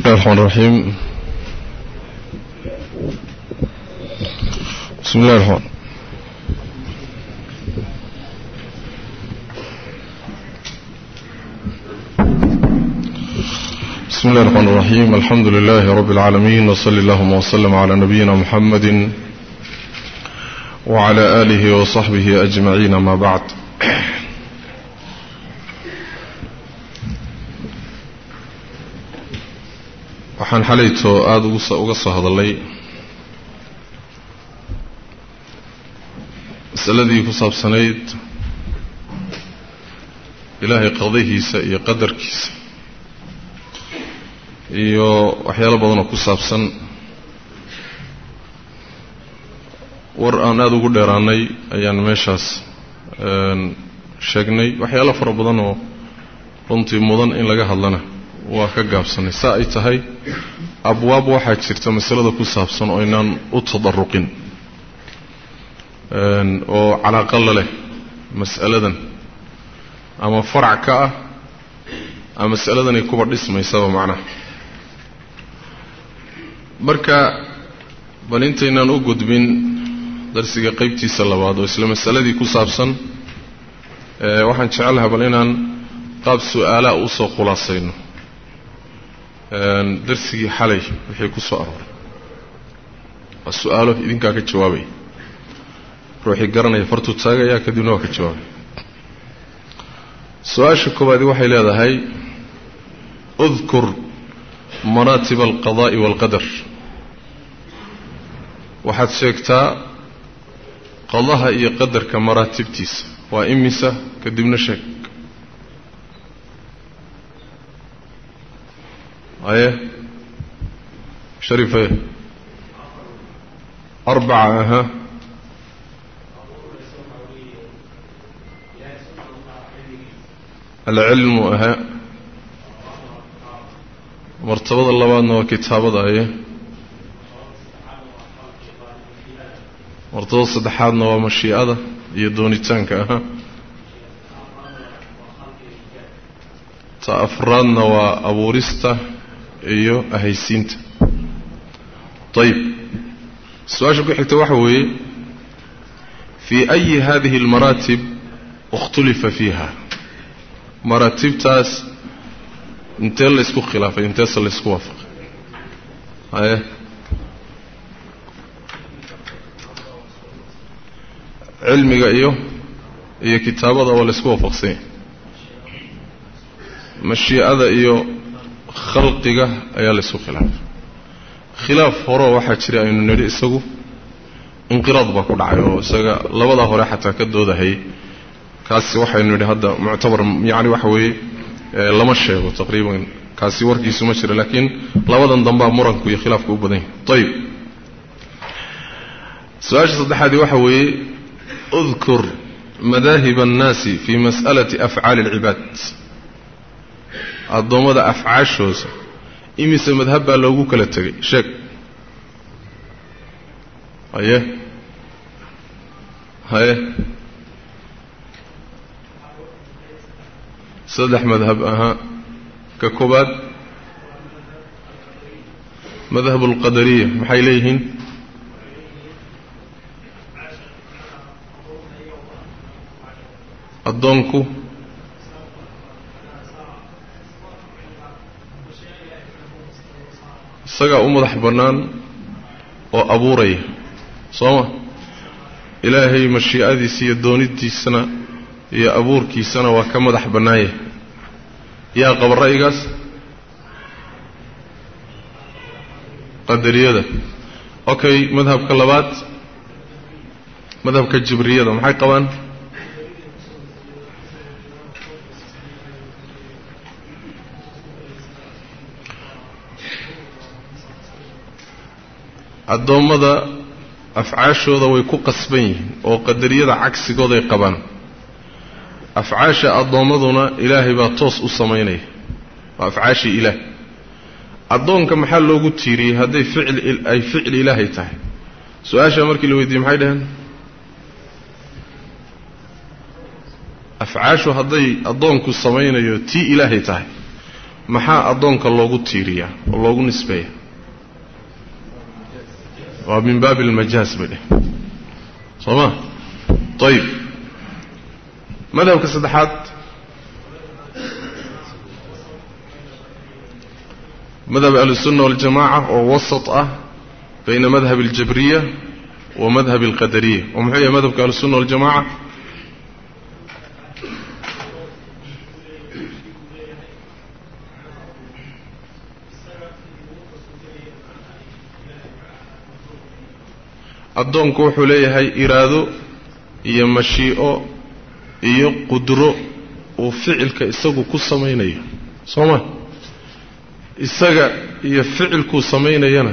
بسم الله الرحمن الرحيم بسم الله الرحمن بسم الله الرحمن الرحيم الحمد لله رب العالمين وصلى اللهم وسلم على نبينا محمد وعلى آله وصحبه أجمعين ما بعد waxaan xalayto aada uga soo hadallay masaladii ku saabsanayd ilaahay qadahiisa iyo qadarkiisa iyo waxyaalo badanoo ku saabsan. War aan aada ugu dheeraanay ayaan meeshaas sheegnay. Waxyaalo fara badan oo runtii mudan in laga hadlana waa ka gaabsanay. Saa ay tahay abwaab waxaa jirta masalada ku saabsan oo inaan u tadaruqin oo calaaqa la leh mas'aladan. Ama farac ka ah ama masaladanay kuba dhismaysaba macnaha marka bal intaynaan u gudbin darsiga qaybtiisa labaad oo isla masaladii ku saabsan waxaan jecelahay bal inaan qaab su'aalaa u soo khulaasayno darsigii xalay wixii ku soo arooray. Waa su'aalo idinkaa ka jawaabaya ruuxii garanaya fartuu taagayaa kadibna waa ka jawaabaya su'aasha koowaadi waxay leedahay udkur maraatiba alqadaa'i waalqadar waxaad sheegtaa qadaha iyo qadarka maraatibtiisa waa imisa kadibna sheeg aye shariifaye arbaca aha alcilmu aha martabada labaadna waa kitaabada aye martabada saddexaadna waa mashiicada iyo doonitaanka aha ta afraadna waa abuurista iyo ahaysiinta. Ayib su'aasha ku xigta waxa weeye fii ayi hadihi almaraatib ikhtulifa fiiha. Maraatibtaas intee laysku khilaafay inteese laysku waafaqay? Haye? Cilmiga iyo iyo kitaabada waa laysku waafaqsanya mashiicada iyo khalqiga ayaa laysku khilaafay khilaaf. Horeo waxaa jira aynu nidhi isagu inqiraad baa ku dhacay oo isaga labadaa hore xataa ka doodahayay kaasi waxaynu nidhi hadda muctabar yacni waxa weeye lama sheego taqriiban. Kaasi warkiisu ma jira laakiin labadan dambaa muranku iyo khilaafku u badan yahay. Ayib su'aasha saddexaadii waxa weeye udkur madaahib annaasi fii mas'alati afcaali alcibaad addoommada afcaashooda. Imise madhab baa loogu kala tegay. Sheeg. Haye. Haye. Saddex madhab ahaa ka koobaad madhab alqadariya maxay leeyihiin? Addoonku isagaa u madax bannaan oo abuuraya soo ma ilaahay mashiicadiisa iyo doonidiisana iyo abuurkiisana waa ka madax bannaanya yaa qaba ra'yigaas qadariyada. Okay madhabka labaad madhabka jibriyada maxay qabaan addoommada afcaashooda way ku qasban yihiin oo qadariyada cagsigooday qabaan. Afcaasha addoommaduna ilaahay baa toos u samaynaya. Waa afcaashii ilaah. Addoonka maxaa loogu tiiriyey hadday ficil ay ficil ilaahay tahay? Su'aashaa markii la weydiiyey maxay dhaheen? Afcaashu hadday addoonku samaynayo tii ilaahay tahay maxaa addoonka loogu tiiriyaa oo loogu nisbeeya waa min baabi almajaaz bay dheh soo ma ayib madhabka saddexaad. Madhab ahlusunna waljamaca oo wasat ah bayna madhab aljabriya wa madhab alqadariya. Oo muxuu yahay madhabka ahlusunna waljamaca addoonku wuxuu leeyahay iraado iyo mashii'o iyo qudro uu ficilka isagu ku samaynayo. Soo ma? Isaga iyo ficilkuu samaynayana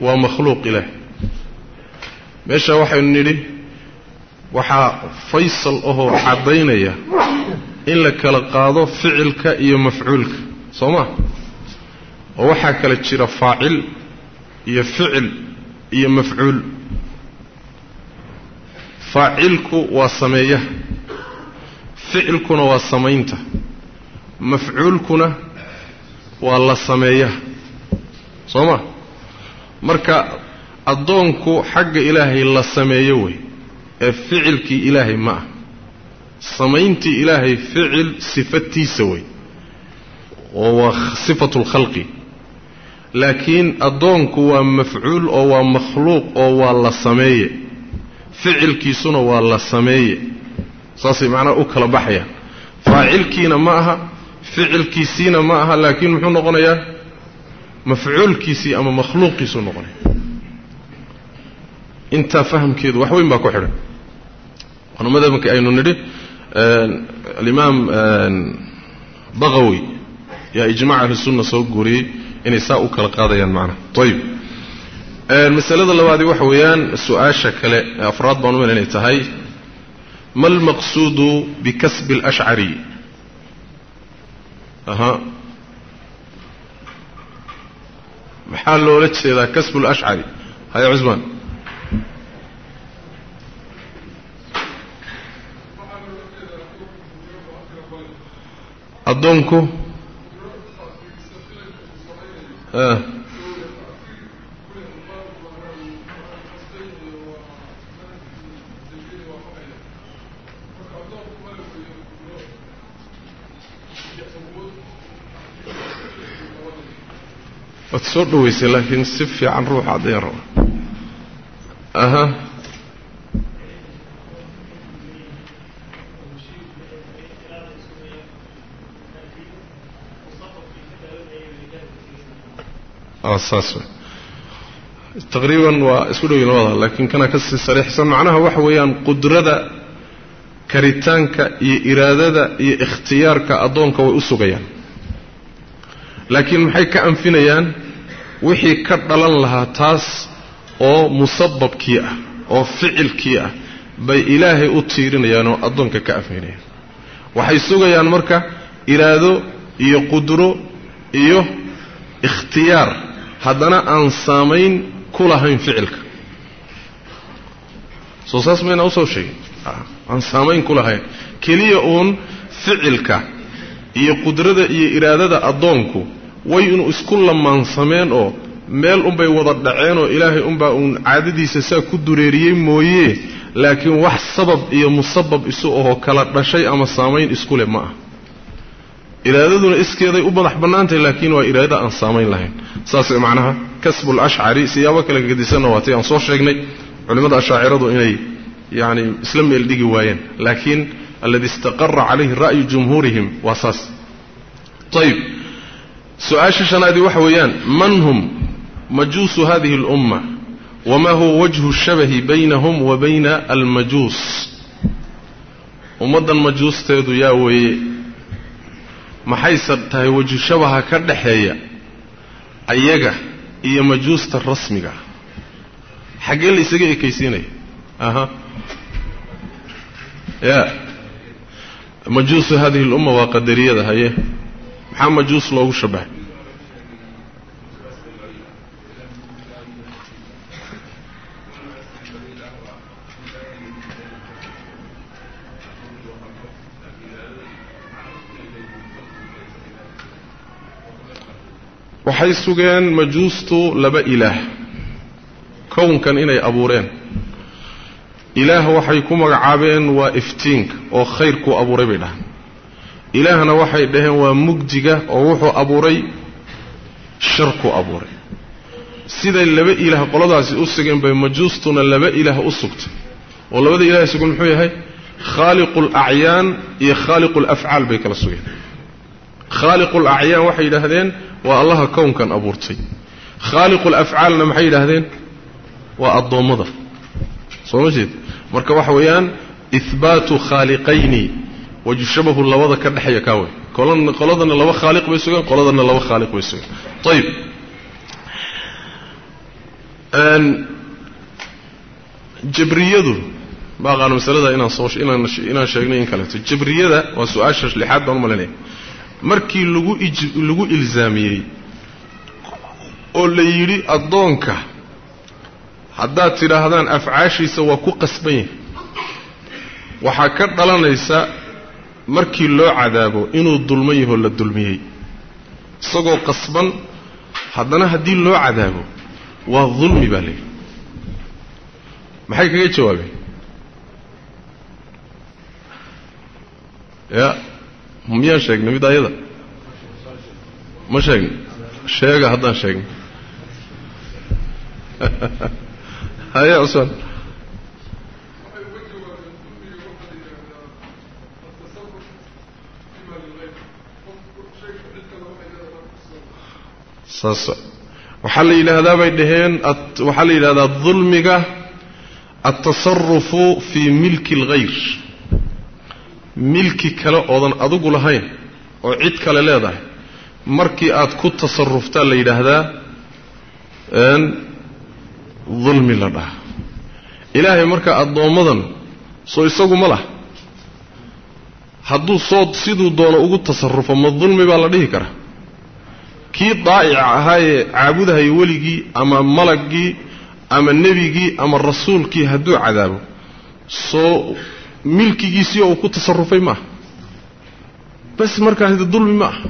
waa makhluuq ilaah. Meesha waxaynu nidhi waxaa faysal ahoo caddaynaya in la kala qaado ficilka iyo mafcuulka. Soo ma? Oo waxaa kala jira faacil iyo ficil iyo mafcuul faacilku waa sameeyaha ficilkuna waa samaynta mafcuulkuna waa la sameeyaha soo ma? Marka addoonku xagga ilaahay la sameeyo wey ee ficilkii ilaahay ma ah. Samayntii ilaahay ficil sifatiisa wey oo waa sifatu lkhalqi laakiin addoonku waa mafcuul oo waa makhluuq oo waa la sameeye ficilkiisuna waa la sameeye saasay macnaha u kala baxayaan faacilkiina ma aha ficilkiisiina ma aha laakiin muxuu noqonayaa mafcuulkiisii ama makhluuqiisuu noqonaya. Intaa fahamkeedu wax weyn baa ku xidhan. Waana madhabka aynu nidhi alimaam baqawi yaa ijmac ahlusunna soo guuriyey inay saa u kala qaadayaan macnaha ayib masalada labaadi waxa weeyaan su'aasha kale ee afraad baan umayn inay tahay ma almaqsuudu bikasbi alashcari aha. Maxaa loola jeedaa kasbu lashcari haya cusmaan. Addoonku waad soo dhowaysay laakiin si fiican ruux caddayn raba aha. Saas wey taqriiban waa isku dhowiin labada laakiin kana ka sii sariixsan macnaha waxa weeyaan qudrada karitaanka iyo iraadada iyo ikhtiyaarka addoonka way u sugayaan laakiin maxay ka anfinayaan? Wixii ka dhalan lahaa taas oo musababkii ah oo ficilkii ah bay ilaahay u tiirinayaan oo addoonka ka anfinayaan. Waxay sugayaan marka iraado iyo qudro iyo ikhtiyaar. Haddana aan saamayn ku lahayn ficilka. Soo saas mayna u soo sheegin? Aan saamayn ku lahayn. Keliya uun ficilka iyo qudrada iyo iraadada addoonku way inu isku lamaansameen oo meel unbay wada dhaceen oo ilaahay unbaa uun caadadiisa saa ku dureeriyey mooye laakiin wax sabab iyo musabab isu ahoo kala dhashay ama saamayn iskule ma ah. Iraadaduna iskeeday u madax bannaantahay laakiin waa iraadada aan saamayn lahayn. Saasay macnaha kasbul ashcari siyaabo kale gadisanna waatay aan soo sheegnay. Culimmada ashaaciradu inay yacni isla meel dhigi waayeen. Laakiin aladi istaqara calayhi ra'yu jumhuurihim waa saas. Ayib su'aasha shanaadii waxa weeyaan man hum majuusu hadihi اlumma wama huwa wajhu shabahi baynahum wa bayna almajuus ummaddan majuusteedu yaa weeye maxayse tahay wajhu shabaha ka dhaxeeya ayaga iyo majuusta rasmiga xaggee la isaga ekaysiinaya aha ya majuusu hadihi اlumma waa qadariyada haye maxaa majuus loogu shabahay waxay sugeen majuustu laba ilaah. Kownkan inay abuureen. Ilaah waxay ku magacaabeen waa iftiinka oo khayrkuu abuuray bay dhahaan ilaahna waxay dhaheen waa mugdiga oo wuxuu abuuray sharkuu abuuray. Siday laba ilaah qoladaasi u sugeen bay majuustuna laba ilaah u sugtay. Oo labada ilaah sugan muxuu yahay? Khaaliqu alacyaan iyo khaaliqu alafcaal bay kala sugeen. Khaaliqu alacyaan waxay yidhaahdeen waa allaha kownkan abuurtay. Khaaliqu alafcaalna maxay yidhaahdeen? Waa addoommada. Soo ma jeed? Marka waxa weeyaan ihbaatu khaaliqayni wajushabahu labada ka dhexeeya kaa wey qoladana laba khaaliq bay sugeen qoladana laba khaaliq bay sugeen ayib jabriyadu ma aqaano masalada inaan soo inaan inaan sheegnay in kaleeto jabriyada waa su'aasha lixaad baan u malinaya markii lagu lagu ilzaamiyey oo la yidhi addoonka haddaad tidhaahdaan afcaashiisa waa ku qasban yahay. Waxaa ka dhalanaysa markii loo cadaabo inuu dulman yahoo la dulmiyey. Isagoo qasban haddana haddii loo cadaabo waa dulmi baa layidhi maxay kaga jawaabeen? Ya miyaan sheegnay mid ayada ma sheegna? Sheega haddaan sheegnay haye cusmaan saas. Waxaa la yidhaahdaa bay dhaheen waxaa la yidhahdaa dulmiga altasarufu fii milki اlghayr milki kale oodan adigu lahayn oo cid kale leedahay. Markii aad ku tasaruftaa la yidhaahdaa dulmi la dhaha. Ilaahay marka addoommadan soo isagu ma lah. Hadduu soo siduu doono ugu tasarufo ma dulmi baa la dhihi karaa kii daa'ica ahaayee caabudahaya weligii ama malaggii ama nebigii ama rasuulkii hadduu cadaabo soo milkigiisii uu ku tasarufay maaha bas markaasi dulmi ma aha.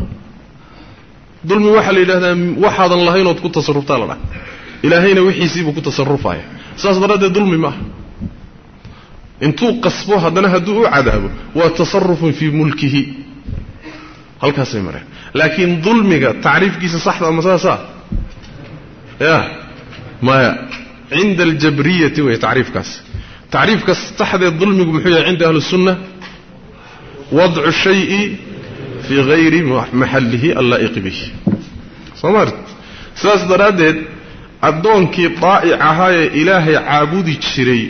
Dulmi waxaa la yidhahdaa waxaadan lahayn ood ku tasaruftaa la dhaha. Ilaahayna wixiisiibuu ku tasarufaya saas daraaddeed dulmi ma aha. Intuu qasbo haddana hadduu u cadaabo waa tasarufun fii mulkihi. Halkaasay mareen laakiin dulmiga tacriifkiisa saxda ma saasaa ya. Maya. Cinda aljabriyati wey tacriifkaas. Tacriifka saxdee dulmigu muxuu yahay cinda ahli wadcu shayi fii hayri maxallihi allaa'iqi bih soo maart sidaas daraaddeed addoonkii daa'ic ahaayee ilaahay caabudi jiray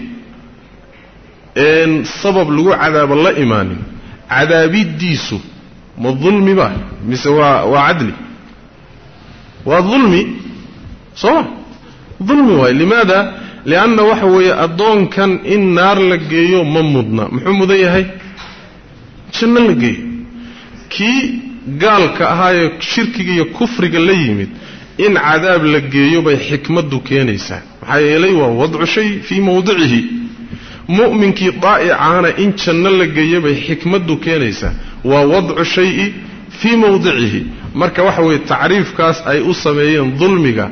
een sabab lagu cadaabo la imaanin cadaabiddiisu ma dulmi ba mise waa waa cadli? Waa dulmi soo ma? Dulmi waayo limaada? Lianna waxa weeye addoonkan in naar la geeyo ma mudna. Muxuu mudan yahay? Janno la geeyo. Kii gaalka ahaayee shirkiga iyo kufriga la yimid in cadaab la geeyo bay xikmaddu keenaysaa. Maxaa yeelay waa wadcu shay fii mawdicihi. Mu'minkii daa'icaana in janno la geeyo bay xikmaddu keenaysaa waa wadcu shayi fii mawdicihi. Marka waxa weeye tacriifkaas ay u sameeyeen dulmiga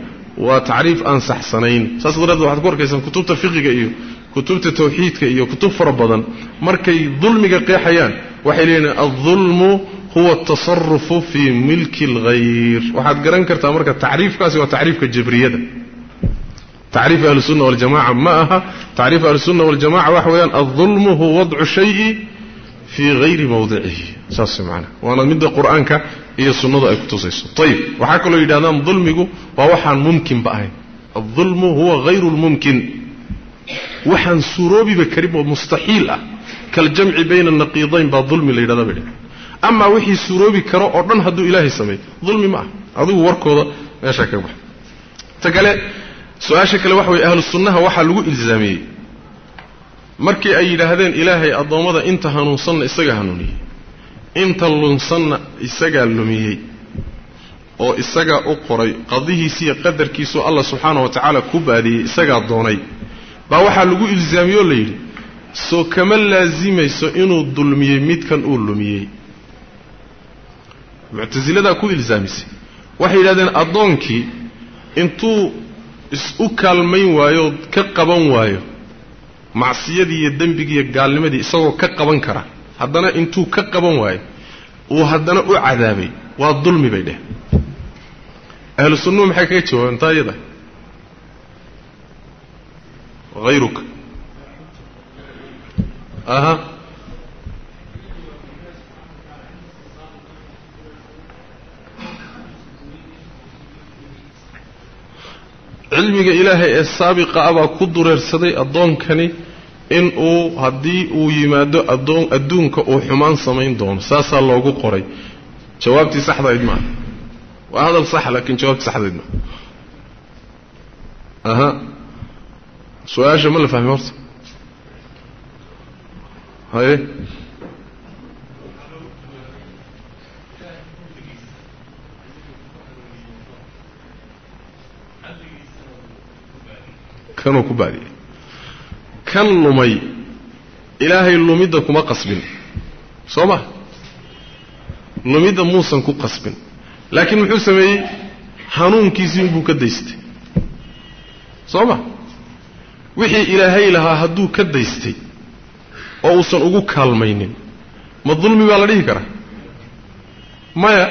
waa tacriif aan saxsanayn. Saas daraaddeed waxaad ku arkaysaan kutubta fiqiga iyo kutubta tawxiidka iyo kutub fara badan. Markay dulmiga qeexayaan waxay leeyihiin aldulmu huwa atasarufu fii milki alghayr. Waxaad garan kartaa marka tacriifkaasi waa tacriifka jabriyada tacriif ahlusunna waljamaca ma aha. Tacriif ahlusunna waljamaca waxa weeyaan aldulmu huwa wadcu shayi fii hayri mawdicihi saas maanaa waana midda qur'aanka iyo sunnadu ay ku tusayso. Ayib waxaa kaloo yidhahdaan dulmigu waa waxaan mumkinba ahayn. Aldulmu huwa hayru lmumkin waxaan suuroobiba karin oo mustaxiil ah. Kaljamci bayna naqiidayn baa dulmi la yidhahda bay amaa wixii suuroobi karo oo dhan hadduu ilaahay sameeyo. Dulmi ma ah adigu warkooda meeshaa kaga baxa ta kale lagu ilzaamiyey markii ay yidhaahdeen ilaahay addoommada inta hanuunsanna isagaa hanuuniyey. Inta lunsanna isagaa lumiyey. Oo isagaa u qoray qadihiisiiyo qadarkiisuu allah subxaana wa tacaala ku baadiyey isagaa doonay. Baa waxaa lagu ilzaamiyey oo la yidhi soo kama laasimayso inuu dulmiyey midkan uu lumiyey. Muctasiladaa ku ilzaamisay waxay yidhahdeen addoonkii intuu is-u kaalmayn waayo ka qaban waayo macsiyadii iyo dembigii iyo gaalnimadii isagoo ka qaban kara haddana intuu ka qaban waayo uu haddana u cadaabay waa dulmi bay dheh ahlu sunnuhu maxay kaga jawaabeen taa iyada hayruka aha cilmiga ilaahay ee saabiqa ah baa ku dureersaday addoonkani in uu haddii uu yimaado adoon adduunka uu xumaan samayn doono. Saasaa loogu qoray. Jawaabtii saxdayd maaha waa hadal sax laakiin jawaabtii saxdayd maaha aha. Su'aasha ma la fahmi horta? Haye kanuu ku baadiyey. Kan lumay ilaahay lumidda kuma qasbin. Soo ma lumidda muusan ku qasbin. Laakiin muxuu sameeyey? Hanuunkiisii inbuu ka daystay. Soo ma wixii ilaahay lahaa hadduu ka daystay oo uusan ugu kaalmaynin ma dulmi baa la dhihi karaa? Maya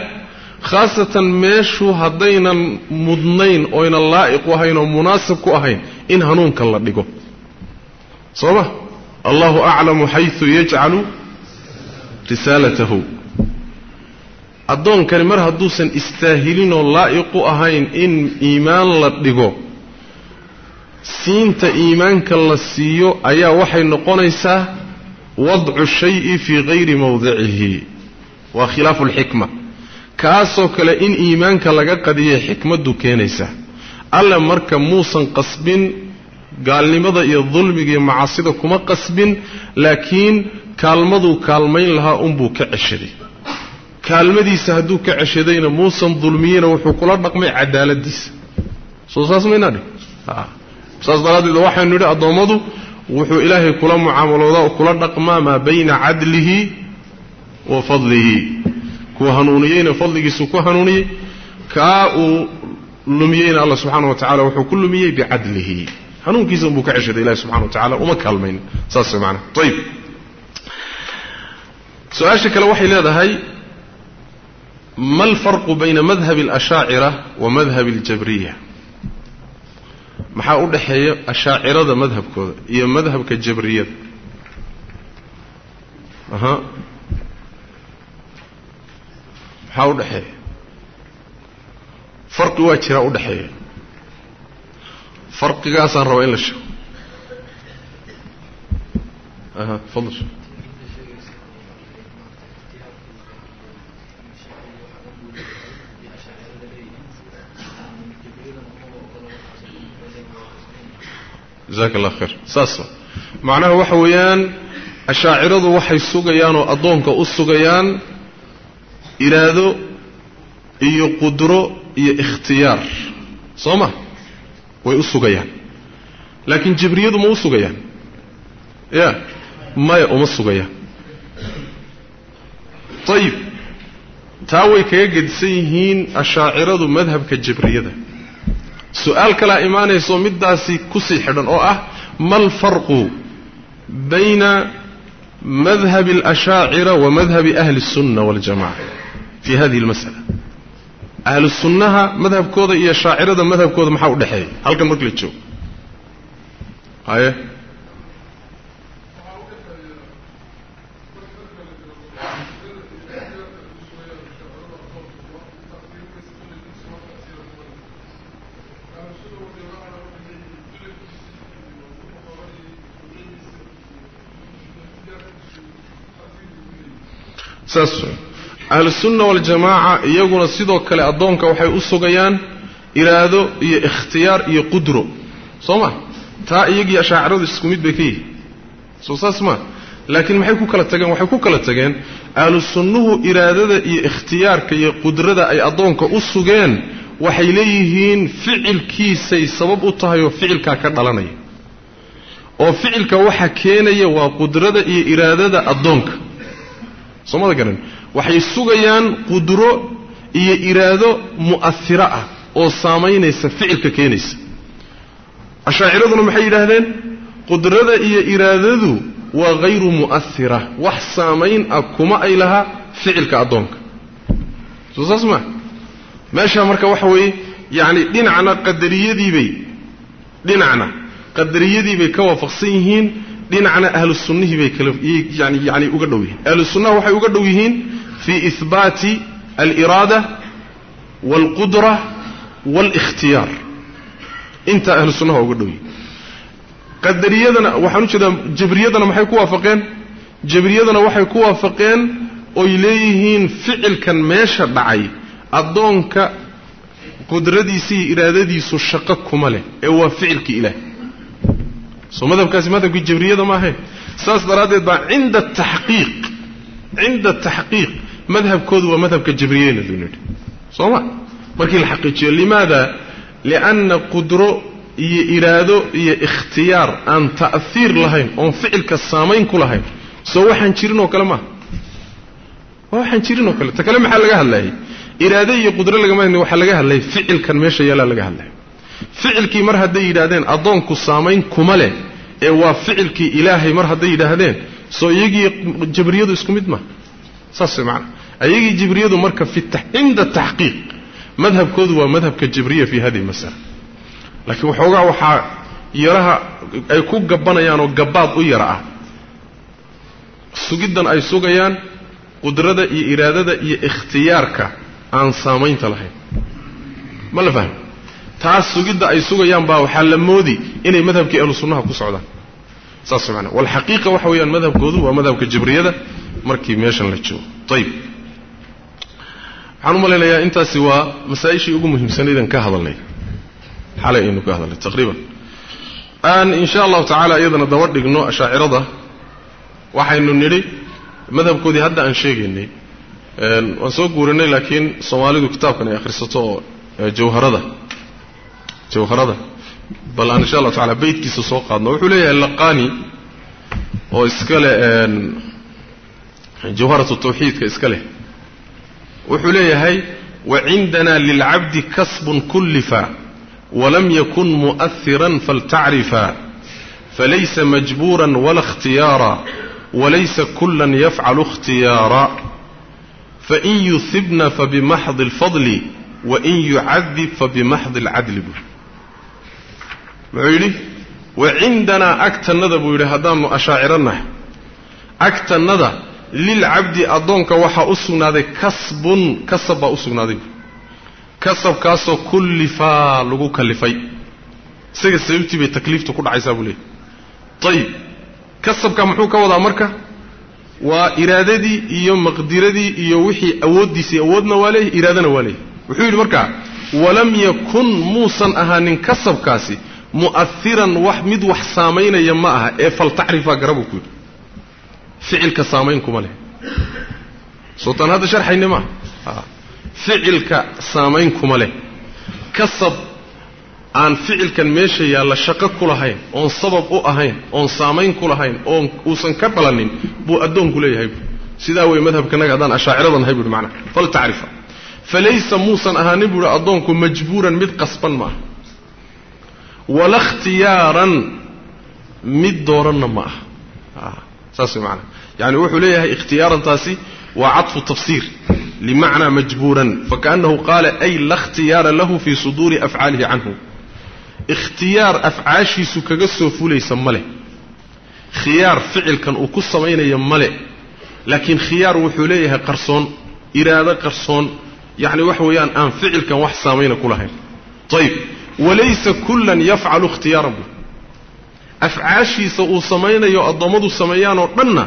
khaasatan meeshu haddaynan mudnayn oynan laa'iq u ahayn oo munaasib ku ahayn in hanuunka la dhigo. Soo ma allahu aclamu xayu yajcalu risaalatahu. Addoonkani mar hadduusan istaahilinoo laa'iqu ahayn in iimaan la dhigo siinta iimaanka la siiyo ayaa waxay noqonaysaa wadcu shayi fii hayri mawdicihi waa khilaafu alxikma kaasoo kale in iimaanka laga qadiyay xikmaddu keenaysaa alle marka muusan qasbin gaalnimada iyo dulmiga iyo macaasida kuma qasbin laakiin kaalmaduu kaalmayn lahaa unbuu ka ceshaday. Kaalmadiisa hadduu ka ceshadayna muusan dulmiyeyna wuxuu kula dhaqmay cadaaladiisa. Soo saas maynaa dhig? Saas daraaddeed waxaynu nidhi addoommadu wuxuu ilaahay kula mucaamaloodaa oo kula dhaqmaa maa bayna cadlihi wa fadlihi. Kuwa hanuuniyeyna fadligiisu ku hanuuniyey kaa uu lumiyeyna alla subxaana wa tacala wuxuu ku lumiyey bicadlihi hanuunkiisa unbuu ka ceshaday ilahi subxana wa tacala uma kaalmayn. Saas way maanaa ayib su'aasha kale waxay leedahay ma alfarqu bayna madhabi alashaacira wa madhabi aljabriya. Maxaa u dhexeeya ashaacirada madhabkooda iyo madhabka jabriyada? Aha. Maxaa u dhexeeya farqi waa jiraa u dhexeeya farqigaasaan rabaa in la sheego. Fadl jazaak allah khayr. Saas macnaha waxa weeyaan ashaaciradu waxay sugayaan oo addoonka u sugayaan iraado iyo qudro iyo ikhtiyaar soo ma way u sugayaan laakiin jibriyadu ma u sugayaan ya maya uma sugayaan ayib taa way kaga gedisan yihiin ashaaciradu madhabka jibriyada su-aal kalaa imaanayso middaasi kusii xidhan oo ah ma alfarqu bayna madhabi alashaacira wa madhabi ahli الsunna waاljamaca fi hadihi اlmasala ahlu sunnaha madhabkooda iyo shaacirada madhabkooda maxaa u dhexeeya? Halkan marka la joogo. Haye saas ahlusunna waljamaaca iyaguna sidoo kale addoonka waxay u sugayaan iraado iyo ikhtiyaar iyo qudro. Soo ma? Taa iyagii ashaaciradu isku mid bay ka yihiin soo saas ma? Laakiin maxay ku kala tageen? Waxay ku kala tageen ahlu sunnuhu iraadada iyo ikhtiyaarka iyo qudrada ay addoonka u sugeen waxay leeyihiin ficilkiisay sabab u tahay oo ficilkaa ka dhalanaya. Oo ficilka waxa keenaya waa qudrada iyo iraadada addoonka. Soomada garan waxay sugayaan qudro iyo iraado mu'ahiro ah oo saamaynaysa ficilka keenaysa. Ashaaciraduna maxay yidhaahdeen? Qudrada iyo iraadadu waa hayru mu'ahira wax saamayn ah kuma ay lahaa ficilka addoonka. Soo saas maa meeshaa marka waxa weeye yacni dhinacna qadariyadiibay dhinacna qadariyadiibay ka waafaqsan yihiin dhinacna ahlu sunnihii bay kala yani yani uga dhow yihiin. Ahlu waxay uga dhow yihiin fii ihbaati aliraada waalqudra waalikhtiyaar intaa ahlu sunnaha uga dhow yihiin qadariyadana waxaan u jeedaa jabriyadana maxay ku waafaqeen jabriyadana waxay ku waafaqeen oy leeyihiin ficilkan meesha dhacay addoonka qudradiisa iyo iraadadiisu shaqo kuma leh ee waa ficilkii ilaah soo madhabkaasi madhabkii jabriyada maahayn saas daraaddeed baa cinda taxqiiq cinda taxqiiq madhabkoodu waa madhabka jabriyeyna duu nidhi soo ma? Markii la xaqiijiyo limaada? Lianna qudro iyo iraado iyo ikhtiyaar aan ta'hiir lahayn oon ficilka saamayn ku lahayn. Soo waxaan jirin oo kale maaha waa waxaan jirin oo kale. Ta kale maxaa laga hadlayay? Iraado iyo qudro lagama waxaa laga hadlayay ficilkan meesha yaallaa laga hadlaya ficilkii mar hadday yidhaahdeen addoonku saamayn kuma leh ee waa ficilkii ilaahay mar hadday yidhaahdeen. Soo iyagii jabriyadu isku mid maha saas macana ayagii jibriyadu marka cinda taxqiiq madhabkoodu waa madhabka jibriya fi hadihi masala laakiin waxoogaa waxaa yaraha ay ku gabbanayaan oo gabbaad u yara ah. Sugiddan ay sugayaan qudrada iyo iraadada iyo ikhtiyaarka aan saamaynta lahayn. Ma la fahmi? Taas sugidda ay sugayaan baa waxaa la moodi inay madhabkii ahlu sunnaha ku socdaan saas maana walxaqiiqa waxa weeyaan madhabkoodu waa madhabka jibriyada markii meeshan la joogo. Ayib waxaan u malaynayaa intaasi waa masaa-ishii ugu muhiimsanaydan ka hadalnay. Xalay aynu ka hadalnay taqriiban. Aan insha allahu tacaala iyadana daba dhigno ashaacirada waxaynu nidhi madhabkoodii hadda aan sheegaynay waan soo guurinay laakiin soomaalidu kitaabkan ay akhrisato oo jawharada. Jawharada bal aan insha allahu tacala beytkiisa soo qaadno wuxuu leeyahay laqani oo iska leh jawharatu tawxiidka iska leh wuxuu leeyahay wacindana lilcabdi kasbun kullifa walam yakun mu'ahiran faltacrifa falaysa majbuuran wala اkhtiyaara walaysa kulan yafcalu اkhtiyaara fain yuhibna fabimaxdi اlfadli wain yucadib fabimaxdi اlcadli buu muxuu yidhi wacindanaa agtannada buu yidhi haddaanu ashaaciro nahay agtannada lilcabdi addoonka waxaa u sugnaaday kasbun kasab baa u sugnaaday. Kasabkaasoo kullifaa lagu kallifay isaga sababtii bay takliiftu ku dhacaysaa buu leeyay ayib kasabka muxuu ka wadaa marka? Waa iraadadii iyo maqdiradii iyo wixii awooddiisii awoodna waa leeyahy iraadana waa leeyahy wuxuu yidhi markaa walam yakun muusan ahaanin kasabkaasi mu'ahiran wax mid wax saamaynaya ma aha ee faltacrifaa garabuu ku yidhi. Ficilka saamayn kuma leh. Sootaan hadda sharxayne maaha ficilka saamayn kuma leh. Kasab aan ficilkan meesha yaalla shaqo ku lahayn oon sabab u ahayn oon saamayn ku lahayn oon uusan ka dhalanin buu addoonku leeyahay. Bu sidaa wey madhabkanaga haddaan ashaacirada nahay buuhi macnaha faltacrifa falaysa muusan ahaanin buuhi addoonku majbuuran mid qasban ma aha wala ikhtiyaaran mid dooranna ma aha. Saas way macanaa yani wuxuu leeyahay ikhtiyaarantaasi waa cadfu tafsiir limacnaa majbuuran fakaannahu qaala ay la ikhtiyaara lahu fii suduuri afcaalihi canhu. Ikhtiyaar afcaashiisu kaga soo fulaysa ma leh. Khiyaar ficilkan uu ku samaynaya male laakiin khiyaar wuxuu leeyahay qarsoon iraado qarsoon. Yacni waxa weeyaan aan ficilkan wax saamayna ku lahayn. Ayib walaysa kullan yafcalu ikhtiyaaran bu afcaashiisa uu samaynayo addoommadu sameeyaan oo dhanna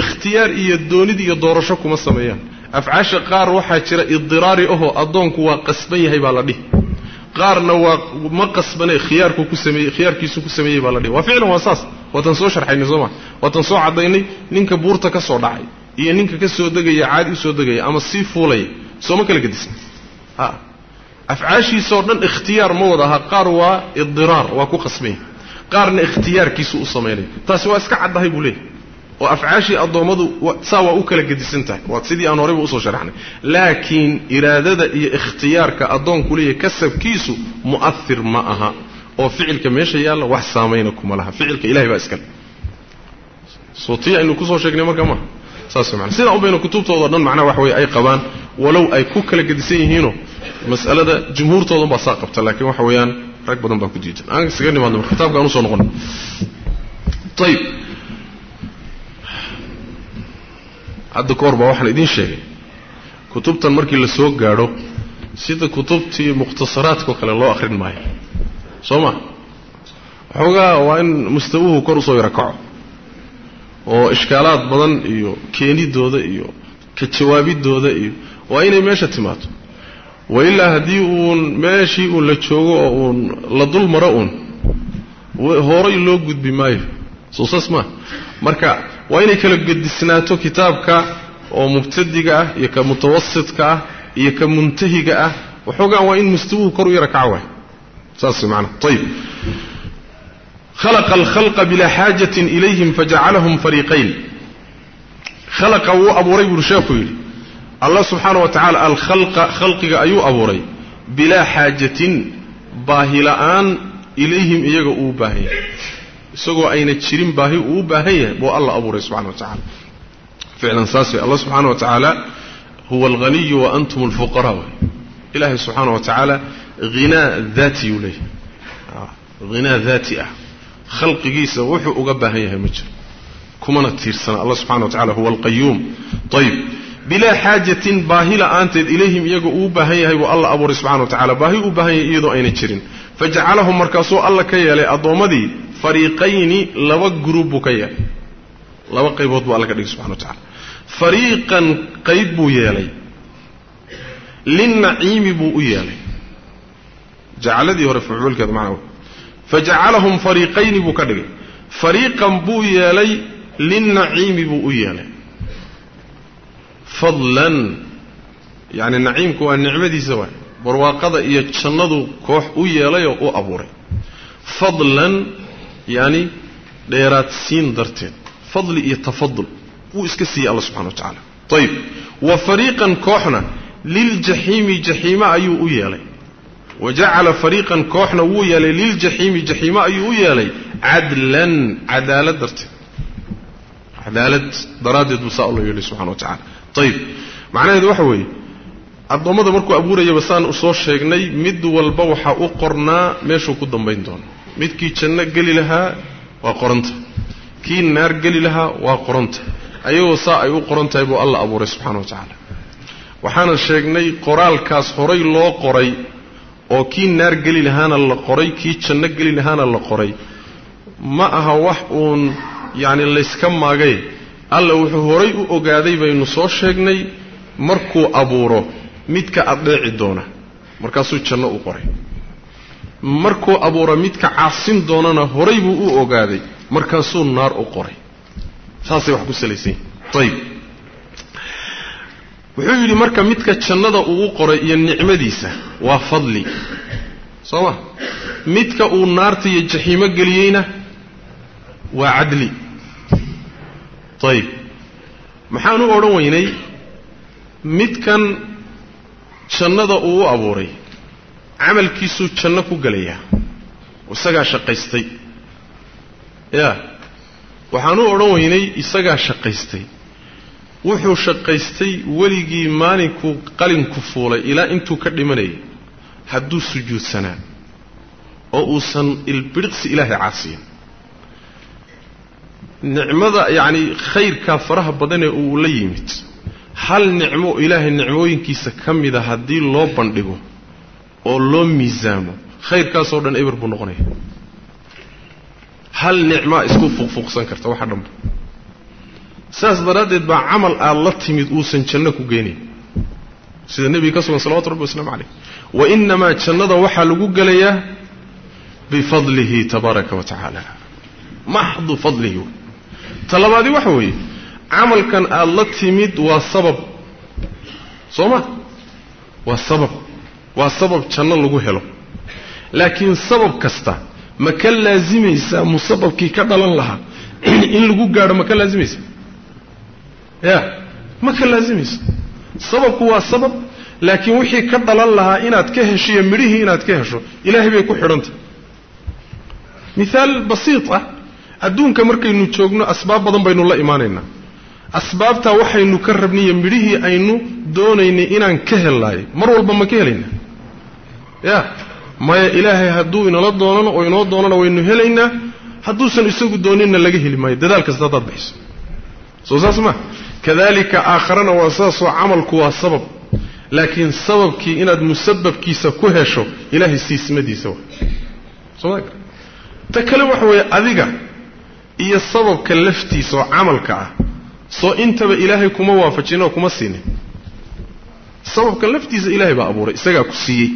ikhtiyaar iyo doonid iyo doorasho kuma sameeyaan. Afcaasha qaar waxaa jira idiraari ahoo addoonku waa qasban yahay baa la dhihi. Qaarna waa ma qasbane khiyaarku ku sameeyey khiyaarkiisu ku sameeyey baa la dhihi. Waa ficlan waa saas. Waatan soo sharxaynay soo maa waatan soo caddaynay ninka buurta ka soo dhacay iyo ninka ka soo degaya caadi u soo degaya ama sii fuulaya. Sooma kala gedisan ha afcaashiisaoo dhan ikhtiyaar ma wada aha qaar waa idiraar waa ku yahay qaarna ikhtiyaarkiisu u samaynaya taasi waa iska caddahay buu leeyahy oo afcaashii addoommadu saa waa u kala gedisan tahay. Waa sidii aan horayba u soo sharaxnay. Laakiin iraadada iyo ikhtiyaarka addoonku leeyahay kasabkiisu mu'ahir ma aha. Oo ficilka meesha yaalla wax saamayna kuma laha. Ficilka ilahay baa iskale soo aynu ku soo sheegnay marka maaha saas mana sidaa unbayna kutubtoodo dhan macnaha wax weye ay qabaan. Walow ay ku kala gedisan yihiinoo mas'alada jumhuurtoodan baa saa qabta laakiin waxa weeyaan rag badan baa ku diidan aan isaga nimaadno kitaabka aan u soo noqon. Ayib hadda ka hor baa waxaan idiin sheegay kutubtan markii la soo gaadho sida kutubtii mukhtasaraadkao kale loo akhrin maayo. Soo ma? Waxoogaa waa in mustawuhu kor u soo yaro kaco oo ishkaalaad badan iyo keenidooda iyo ka jawaabidooda iyo waa inay meesha timaado wailaa haddii uun meeshii uun la joogo oo uun la dul maro uun horay loo gudbi maayo. Soo saas maa marka waa inay kala gedisnaato kitaabka oo mubtadiga ah iyo ka mutawasitka ah iyo ka muntahiga ah. Waxoogaa waa in mustawuhu kor u yara kaca waay. Saas maana ayib khalaqa alkhalqa bilaa xaajatin ilayhim fajacalahum fariiqayn. Khalaqa wuu abuuray buuri sheekhu yidhi allah subxaana wa tacala alkhalqa khalqiga ayuu abuuray bilaa xaajatin baahila'aan ilayhim iyaga uu baahan yahay isagoo ayna jirin baahi uu baahan yahay buu alla abuuray subxana wa tacala ficlan saas wey allah subxaana wa tacaala huwa alghaniyu wa antum alfuqaraa wey ilaahay subxaana wa tacaala hinaa daatiyuu leeyahay. Hinaa daati ah. Khalqigiisa wuxuu uga baahan yahay ma jiro. Kumana tiirsana allah subxana wa tacala huwa alqayuum ayib bilaa xaajatin baahi la'aanteed ilayhim iyaga uu baahan yahay buu alla abuuray subxana wa tacala baahi uu baahan yahay iyadoo ayna jirin. Fajacalahum markaasuu alla ka yeelay addoommadii fariiqayni laba gruub buu ka yeelay. Laba qaybood buu alla ka dhigay subxana wa tacala fariiqan qayb buu yeelay. Linnaciimi buu u yeelay. Jacaladii hore fucuulkeeda macnaa fajacalahum fariiqayni buu ka dhigay. Fariiqan buu yeelay linnaciimi buu u yeelay fadlan. Yacni naciimku waa nicmadiisa waay. Barwaaqada iyo jannadu koox u yeelayoo u abuuray. Fadlan yacni dheeraadsiin darteed. Fadli iyo tafadul wuu iska siiyey alla subxana wa tacaala ayib wa fariiqan kooxna liljaxiimi jaxiime ayuu u yeelay. Wa jacala fariiqan kooxna wuu yeelay liljaxiimi jaxiime ayuu u yeelay. Cadlan cadaalad darteed. Cadaalad daraaddeed buu saa loo yeelay subxana wa tacala ayib macnaheedu waxa weeye addoommada markuu abuurayaba saan u soo sheegnay mid walba waxaa u qornaa meeshuu ku dambayn doono. Midkii janno geli lahaa waa qoranta. Kii naar geli lahaa waa qoranta. Ayagoo saa ay u qoran tahay buu alla abuuray subxana wa tacaala. Waxaana sheegnay qoraalkaas horay loo qoray oo kii naar geli lahaana la qoray kii janno geli lahaana la qoray. Ma aha wax uun yacni layska maagay alla wuxuu horay u ogaaday baynu soo sheegnay markuu abuuro midka addeeci doona. Markaasuu janno u qoray. Markuu abuuro midka caasin doonana horay buu u ogaaday. Markaasuu naar u qoray. Saasay wax ku salaysan ayib wuxuu yidhi marka midka jannada uu qoray iyo nicmadiisa waa fadli. Soo ma? Midka uu naarta iyo jaxiimo geliyeyna waa cadli ayib maxaan u odhan weynay? Midkan jannada uu u abuuray camalkiisuu janno ku gelayaa. Isagaa shaqaystay. Ya waxaan u odhan weynay isagaa shaqaystay. Wuxuu shaqaystay weligii maalinkuu qalinku fuulay ilaa intuu ka dhimanayay hadduu sujuudsanaa oo uusan ilbidhiqsi ilaahay caasiyin nicmada yacni khayrkaa faraha badanee uu la yimid. Hal nicmo ilaahay nicmooyinkiisa ka mida haddii loo bandhigo oo loo miisaamo khayrkaasoo dhan eber buu noqonaya. Hal nicmaa isku fuqfuqsan karta waxa dhanba saas daraaddeed baa camal aad la timid uusan janno ku geynayn sida nebiga ka sugan salawatu rabbi waslamu calayh. Wa innamaa jannada waxaa lagu gelayaa bifadlihi tabaaraka wa tacaala. Maxdu fadlihi wey ta labaadi waxa weeye camalkan aad la timid waa sabab. Soo ma? Waa sabab. Waa sabab janno lagu helo. Laakiin sabab kasta ma ka laasimaysaa musababkii ka dhalan lahaa in lagu gaadho ma ka laazimaysa ya ma ka laazimaysa sababku waa sabab laakiin wixii ka dhalan lahaa inaad ka heshiyo midhihii inaad ka hesho ilaahay bay ku xidhantah mihaal basiit ah adduunka markaynu joogno asbaab badan baynu la imaanaynaa asbaabtaa waxaynu ka rabniyo midhihii aynu doonaynay inaan ka hellaayo mar walba ma ka helaynaa ya maya ilaahay hadduu inala doonano oo inoo doonana waynu helaynaa hadduusan isagu dooninna laga heli maayo. Dadaal kasta haddaad bixiso soo saas ma. Kadalika aakharana waa saasoo camalku waa sabab. Laakiin sababkii inaad musababkiisa ku hesho ilaahay siismadiisa wa soma ta kale waxa weeye adiga iyo sababka laftiisa oo camalka ah. Soo intaba ilaahay kuma waafajin oo kuma siinin. Sababka laftiisa ilaahay baa abuuray isagaa ku siiyey.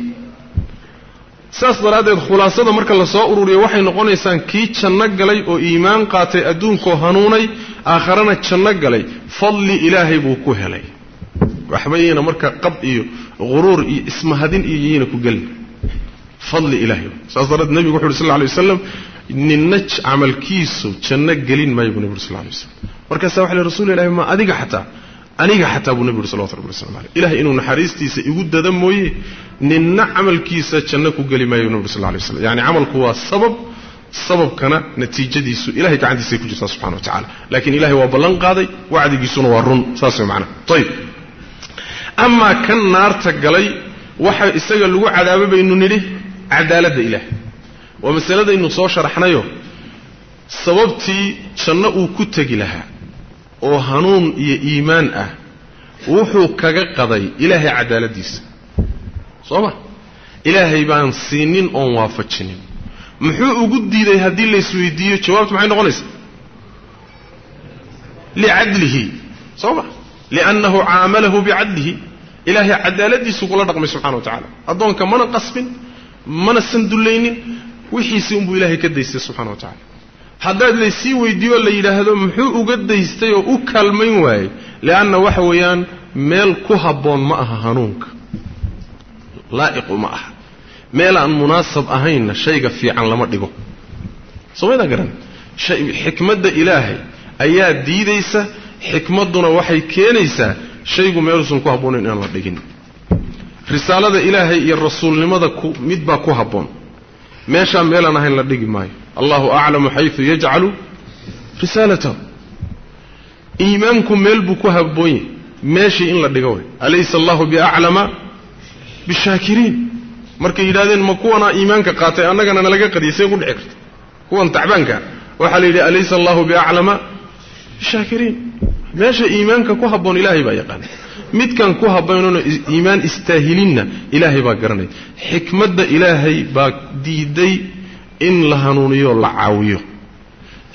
Saas daraaddeed khulaasada marka la soo ururiyo waxay noqonaysaan kii janno galay oo iimaan qaatay adduunkoo hanuunay aakharana janno galay. Fadli ilaahay buu ku helay. Waxba yayna marka qab iyo huruur iyo ismahadin iyo yayna ku gelin fadli ilaahay. Saas daraaddeed nebigu wuxu uhi sal lla lay waslam ninna camalkiisu janno gelin maayo buu nebi uri sal lay waslam markaasaa waxa lay rasul ilahi ma adiga xataa aniga xataa buu nebi uri salawatu rabbi waslamu aleyh ilahay inuu naxariistiisa igu dada mooye ninna camalkiisa janno ku geli maayo nebi uri sal lay waslam yacni camalku waa sabab sababkana natiijadiisu ilahay gacantiisay ku jirtaa subxana wa tacala laakiin ilahay waa ballan qaaday wacdigiisuna waa run saas way macnaha ayib amaa kan naarta galay waxa isaga lagu cadaabo baynu nidhi cadaaladda ilaah waa masaladaynu soo sharaxnayo. Sababtii janno uu ku tegi lahaa oo hanuun iyo iimaan ah wuxuu kaga qaday ilaahay cadaaladdiisa soo ma? Ilaahay baan siinin oon waafajinin. Muxuu ugu diiday haddii laysweydiiyo jawaabtu maxay noqonaysaa licadlihi. Soo ma? Liannahu caamalahu bicadlihi. Ilaahay cadaaladiisu kula dhaqmay subxana wa tacala addoonka mana qasbin mana sandullaynin wixiisii unbuu ilaahay ka daystay subxana wa tacala haddaad laysii weydiiyo la yidhaahdo muxuu uga daystay oo u kaalmayn waayey? Lianna waxa weeyaan meel ku habboon ma aha hanuunka. Laa'iqu ma aha. Meel aan munaasab ahaynna shayga fiican lama dhigo. Somaydaan garan? Xikmadda ilaahay ayaa diidaysa xikmadduna waxay keenaysaa shaygu meeluusan ku habboonayn inaan la dhigin. Risaalada ilaahay iyo rasuulnimada mid baa ku habboon meeshaa meelaan ahayn la dhigi maayo. Allahu aclamu xayu yajcalu risaalatahu. Iimaanku meel buu ku habboon yahy meeshii in la dhigo way. Alaysa allahu biaclama bishaakiriin markay yidhahdeen ma kuwanaa iimaanka qaatay annagana nalaga qadiyay see ku dhici karta. Kuwan tacbaanka. Waxaa la yidhi alaysa allahu biaclama bishaakiriin meesha iimaanka ku habboon ilaahay baa yaqaana midkan ku habboonona iimaan istaahilinna ilaahay baa garanaya xikmadda ilaahay baa diiday in la hanuuniyo la caawiyo.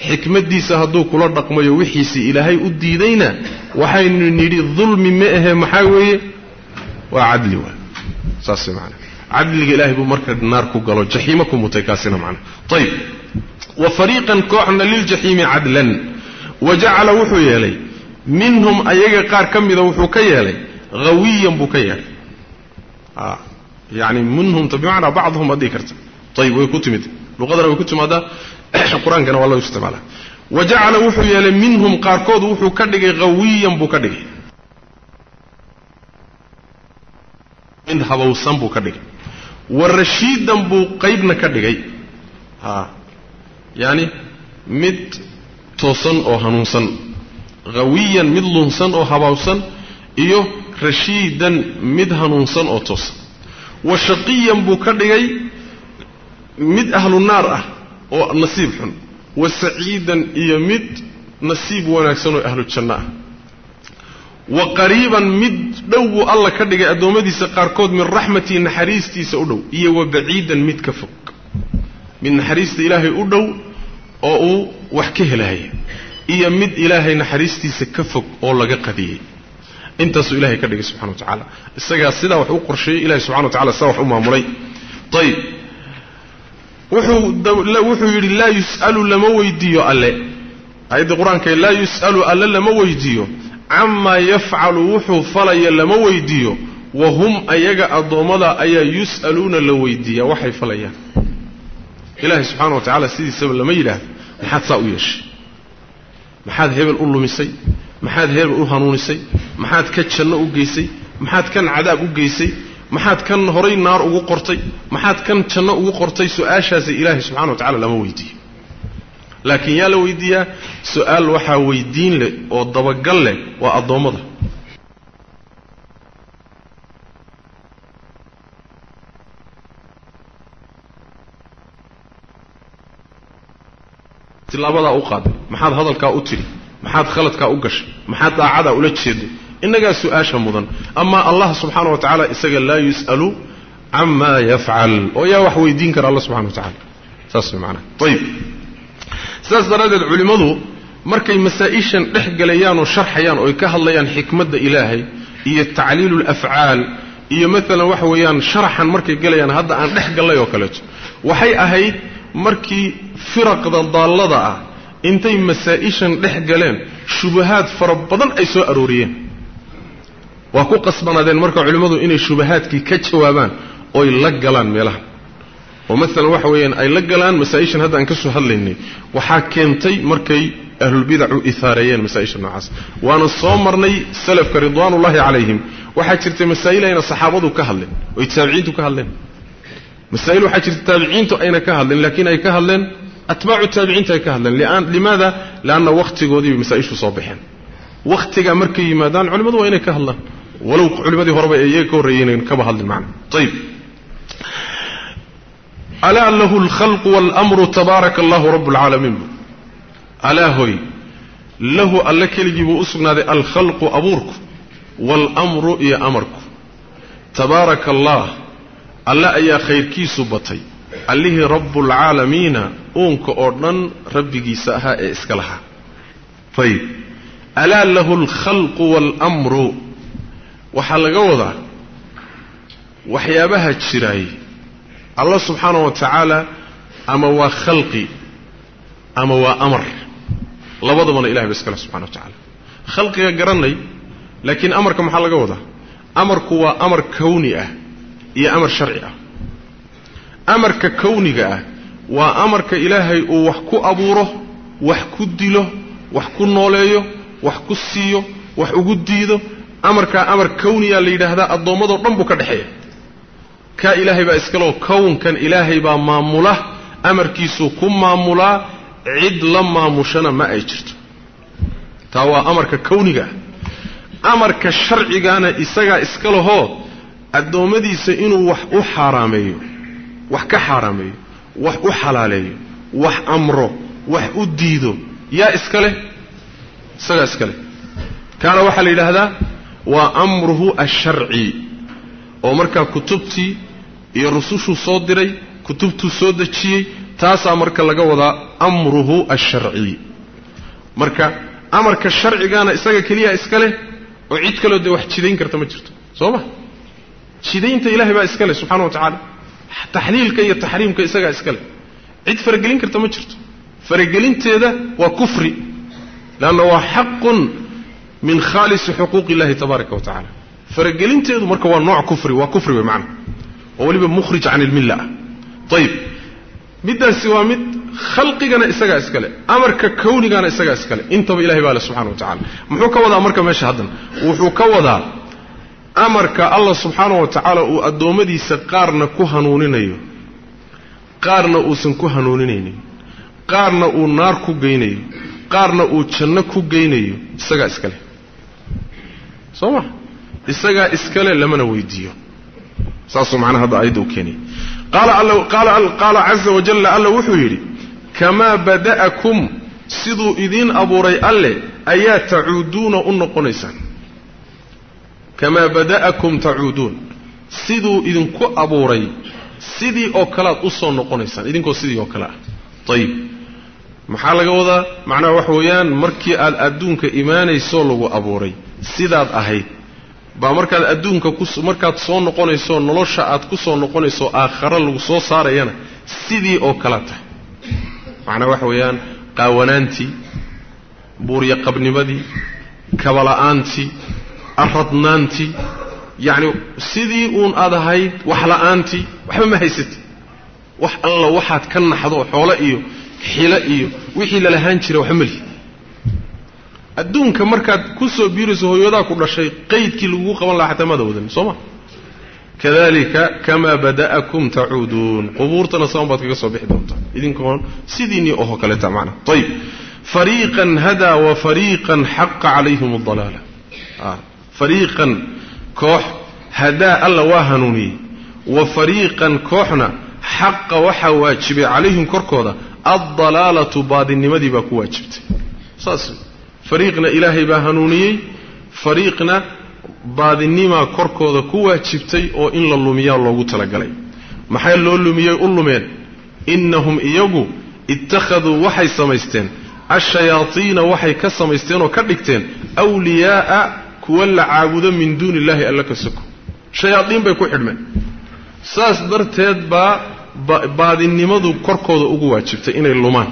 Xikmaddiisa hadduu kula dhaqmayo wixiisii ilaahay u diidayna waxaynu nidhi dulmi ma ahe maxaa weeye? Waa cadli waay. Saas maana cadliga ilaahay buu marka naar ku galo jaxiimo ku mutay kaasina macna. Ayib wa fariiqan kooxna liljaxiimi cadlan. Wa jacala wuxuu yeelay minhum ayaga qaar ka mida wuxuu ka yeelay hawiyan buu ka yeelay. Yani minhumta bimacnaa bacduhum baad dhihi karta. Ayib way ku timid. Luqadana way ku timaadaa qur'aankana waa lagu isticmaala. Wa jacala wuxuu yeelay minhum qaarkood wuxuu ka dhigay hawiyan buu ka dhigay. Mid habowsan buu ka dhigay. Wa rashiidan buu qaybna ka dhigay. A yaani mid toosan oo hanuunsan hawiyan mid lunsan oo habawsan iyo rashiidan mid hanuunsan oo toosan wa shaqiyan buu ka dhigay mid ahlu naar ah oo nasiib xun. Wa saciidan iyo mid nasiib wanaagsan oo ahlu janno ah. Wa qariiban mid dhow buu alla ka dhigay addoommadiisa qaarkood min raxmatii naxariistiisa u dhow iyo wa baciidan mid ka fog. Mid naxariista ilaahay u dhow oo uu wax ka helaya iyo mid ilaahay naxariistiisa ka fog oo laga qadiyey intaasuu ilahay ka dhigay subxana wa tacaala. Isagaa sidaa wax u qorsheeyey ilahay subxana wa tacala sidaa wax u maamulay. Ayib wuxuu yidhi laa yus'alu lama weydiiyo alle. Aayadda qur'aanka laa yus'alu alle lama weydiiyo. Camaa yafcalu wuxuu falaya lama weydiiyo. Wa hum ayaga addoommada ayaa yus'aluuna la weydiiyaa. Waxay falayaan. Ilaahay subxana wa tacala sidiisaba lama yidhaahdo. Maxaad saa u yeeshay maxaad hebel u lumisay? Maxaad hebel u hanuunisay? Maxaad ka janno u geysay? Maxaad kan cadaab u geysay? Maxaad kan horay naar ugu qortay? Maxaad kan janno ugu qortay? Su'aashaasi ilaahay subxana wa tacala lama weydiiyo laakiin yaa la weydiiyaa su'aal waxaa weydiin leh oo dabagal leh waa addoommada tilaabadaa u qaaday maxaad hadalkaa u tidhi maxaad khaladkaa u gashay maxaad daacadaa ula jeeday innagaa su'aasha mudan. Amaa allah subxaana wa tacaala isaga laa yus'alu camaa yafcal. Oo yaa wax weydiin kara alla subxana wa tacala saas way macanaha ayib sidaas daraaddeed culimmadu markay masaa-ishan dhex gelayaan oo sharxayaan oo ay ka hadlayaan xikmadda ilaahay iyo tacliilu lafcaal iyo maalan waxa weeyaan sharaxan markay gelayaan hadda aan dhex gallay oo kaleeto waxay ahayd markii firaqda daallada ah intay masaa-ishan dhex galeen shubahaad fara badan ay soo arooriyeen. Waa ku qasbanaadeen marka culimmadu inay shubahaadkii ka jawaabaan oy la galaan meelaha. Oo maalan waxa weeyaan ay la galaan masaa-ishan hadda aan ka soo hadlaynay waxaa keentay markay ahlulbidacu ihaareeyeen masaa-isha noocaas. Waana soo marnay salafka ridwaanullaahi calayhim. Waxaa jirtay masaa'il ayna saxaabadu ka hadleen oy taabiciintu ka hadleen masaa'il waxaa jirta taabiciintu ayna ka hadleen laakiin ay ka hadleen atbaacu taabiciinta ay ka hadleen. Limaada? Lianna wakhtigoodiibay masaa-ishu soo baxeen. Wakhtigaa markay yimaadaan culimmadu waa inay ka hadlaan. Walow culimmadii horeba ee iyaga ka horreeyeen kaba hadlin macna. Ayib alaa lahu alkhalqu waalamru tabaaraka allahu rabb alcaalamiin bu alaa hoy lahu alle keligii buu u sugnaaday alkhalqu abuurku waalamru iyo amarku. Tabaaraka allah alle ayaa khayrkiisu batay. Allihii rabbulcaalamiina uunka oo dhan rabbigiisa ahaa ee iska lahaa. Ayib alaa lahu alkhalqu waalamru waxaa laga wadaa waxyaabaha jiraay allah subxaana wa tacaala ama waa khalqi ama waa amar. Labadabana ilahay ba iskale subxana wa tacaala. Khalqiga garanay laakiin amarka maxaa laga wadaa? Amarku waa amar kawni ah iyo amar sharci ah. Amarka kawniga ah waa amarka ilaahay uu wax ku abuuro wax ku dilo wax ku nooleeyo wax ku siiyo wax ugu diido. Amarkaa amar kawniyaa la yidhaahdaa addoommadoo dhan buu ka dhexeeya. Kaa ilaahay baa iskaleo kownkan ilaahay baa maamula amarkiisuu ku maamulaa cid la maamushana ma ay jirto. Taa waa amarka kawniga ah. Amarka sharcigaana isagaa iska lahoo addoommadiisa inuu wax u xaaraameeyo wax ka xaaraameeyo wax u xalaaleeyo wax amro wax u diido yaa iska leh? Isagaa iska leh. Kaana waxaa la yidhaahdaa waa amruhu asharci oo markaa kutubtii iyo rusushuu soo diray kutubtuu soo dejiyey taasaa marka laga wadaa amruhu asharci. Marka amarka sharcigaana isaga keliya iska leh oo cid kaloo dee wax jidayn karta ma jirto. Soo ma jidaynta ilahay baa iska leh subxana wa tacaala taxliilka iyo taxriimka isagaa iska leh. Cid faragelin karta ma jirto. Faragelinteeda waa kufri. Leanna waa xaqun min khaalisi xuquuq illahi tabaaraka wa tacala faragelinteedu marka waa nooc kufri waa kufri wey macana oo weliba mukhrij can ilmilla ah. Ayib middaasi waa mid khalqigana isagaa iskale amarka kawnigaana isagaa iskale intaba ilahay baa le subxana wa tacala muxuu ka wadaa marka meesha haddan? Wuxuu ka wadaa amarka allah subxaana wa tacaala uu addoommadiisa qaarna ku hanuuninayo qaarna uusan ku hanuuninaynin qaarna uu naar ku geynayo qaarna uu janno ku geynayo isagaa iskale soo ma isagaa iskale lamana weydiiyo. Saasuu macnaha hadda aayadda u keenaya qaala caza wajalla alla wuxuu yidhi kamaa bada'akum siduu idiin abuuray alle ayaa tacuuduuna u noqonaysaan kamaa bada'akum tacuuduun. Siduu idinku abuuray sidii oo kalead u soo noqonaysaan idinkoo sidii oo kale ah. Ayib maxaa laga wadaa? Macnaha waxa weeyaan markii aad adduunka imaanaysoo lagu abuuray sidaad ahayd. Baa markaad adduunka markaad soo noqonayso nolosha aad ku soo noqonayso aakhare lagu soo saarayana sidii oo kale tahay. Macnaa waxa weeyaan qaawanaantii buuryaqabnimadii kabala'aantii aradnaantii yacni sidii uun aad ahayd waxla'aantii waxba ma haysatid. Wax alla waxaad ka naxdo xoole iyo xilo iyo wixii lalahaan jira waxba melihi adduunka markaad ku soo biirayso hooyadaa ku dhashay qaydkii lagugu qaban lahaa xataa maada wadan soo ma? Kadalika kamaa bada'akum tacuuduun. Qubuurtana saban baad kaga soo bixi doontaa. Idinkoon sidiinii oho kaleeta macna. Ayib fariiqan hadaa wa fariiqan xaqa calayhim adalaala fariiqan koox hadaa alla waa hanuuniyey. Wa fariiqan kooxna xaqa waxaa waajibay calayhim korkooda addalaalatu baadinimadii baa ku waajibtay. Saas fariiqna ilaahay baa hanuuniyey fariiqna baadinimaa korkooda ku waajibtay oo in la lumiyaa loogu talagalay. Maxay loo lumiyey? U lumeen. Innahum iyagu ittakhaduu waxay samaysteen ashayaatiina waxay ka samaysteen oo ka dhigteen wliyaa'a kuwa la caabudo min duuni illahi alla ka soko. Shayaadiin bay ku xidhmeen. Saas darteed baa baadinimadu korkooda ugu waajibtay inay lumaan.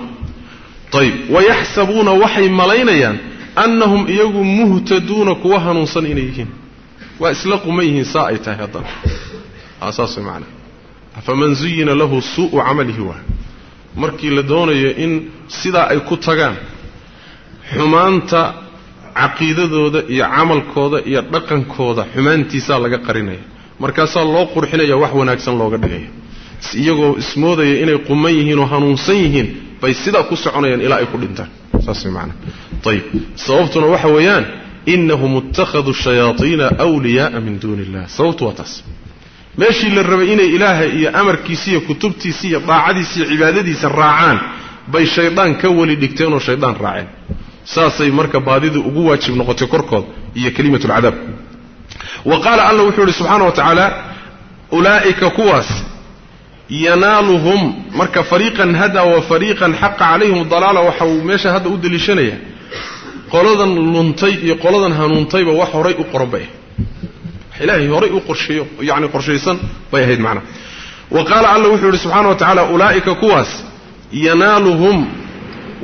Ayib wayaxsabuuna waxay malaynayaan annahum iyagu muhtaduuna kuwa hanuunsan inay yihiin. Waa isla quman yihiin saa ay tahay haddana. Saas way macnaa. Afaman zuyina lahu suu'u camalihi waa. Markii la doonayo in sidaa ay ku tagaan xumaanta caqiidadooda iyo camalkooda iyo dhaqankooda xumaantiisaa laga qarinaya. Markaasaa loo qurxinaya wax wanaagsan looga dhigaya. Iyagoo ismoodaya inay quman yihiin oo hanuunsan yihiin bay sidaa ku soconayaan ilaa ay ku dhintaan. Saas macnaa ayib sababtuna waxa weeyaan inahum ittakhaduu shayaaiina wliyaaa min duuni illah sababtu waa taas. Meeshii la rabay inay ilaahay iyo amarkiisa iyo kutubtiisa iyo daacadiisa iyo cibaadadiisa raacaan bay shaydaan ka weli dhigteen oo shaydaan raaceen saasay marka baadidu ugu waajib noqotay korkooda iyo kelimat lcadaab wa qaala alla wuxuu ihi subxaana wa tacaala ulaa'ika kuwaas yanaaluhum marka fariiqan hada wa fariiqan xaqa calayhim dalaala waxa uu meesha hadda u deliishanaya qoladan luntay iyo qoladan hanuuntayba wax horay u qoran bay ahayd ilaahay horay u qorsheeyo yani qorshaysan bay ahayd macnaha wa qaala alla wuxuu yidhi subxaana wa tacaala ulaa'ika kuwaas yanaaluhum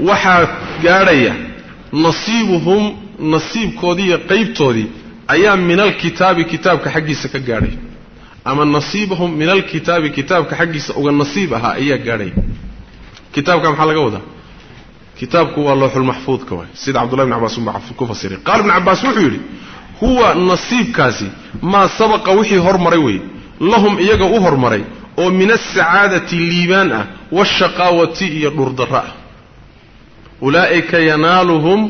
waxaa gaadhaya nasiibuhum nasiibkoodii iyo qaybtoodii ayaa min alkitaabi kitaabka xaggiisa ka gaadhay. Ama nasiibahum min alkitaabi kitaabka xaggiisa uga nasiib ahaa ayaa gaadhaya kitaabka maxaa laga wadaa? Kitaabku waa looxulmaxfuudka waay. Sida cabdullahi bn cabbaas ku fasiray qaala ibn cabbaas wuxuu yidhi huwa nasiibkaasi maa sabaqa wixii hormaray weeye. Lahum iyaga u hormaray oo min alsacaadati liibaan ah waashaqaawati iyo dhurdarra ah ulaa'ika yanaaluhum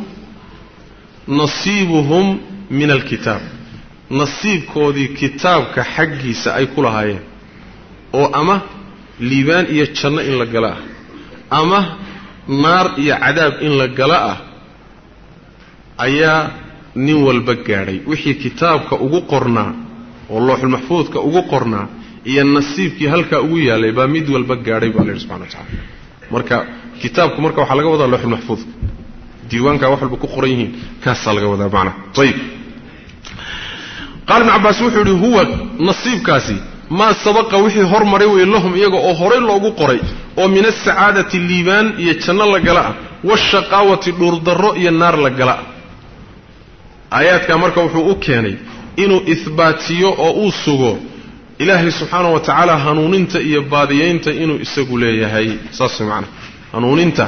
nasiibuhum min alkitaab. Nasiibkoodii kitaabka xaggiisa ay ku lahaayeen oo ama liibaan iyo janno in la gala ah ama naar iyo cadaab in la gala ah ayaa nin walba gaadhay. Wixii kitaabka ugu qornaa oo looxulmaxfuudka ugu qornaa iyo nasiibkii halkaa ugu yaalay baa mid walba gaadhay baa la yidhi subxana wa tacala marka kitaabku marka waxaa laga wadaa looxulmaxfuudka diiwaankaa wax walba ku qoran yihiin kaasaa laga wadaa macnaha ayib qaala ibnu cabbaas wuxuu yidhi huwa nasiibkaasi maa sabaqa wixii hormaray wey lahum iyaga oo horay loogu qoray oo min asacaadati liibaan iyo janno la gala ah waashaqaawati dhuurdarro iyo naar la gala ah. Aayaadkaa marka wuxuu u keenay inuu ihbaatiyo oo uu sugo ilaahay subxaana wa tacaala hanuuninta iyo baadiyeynta inuu isagu leeyahay. Saas macana hanuuninta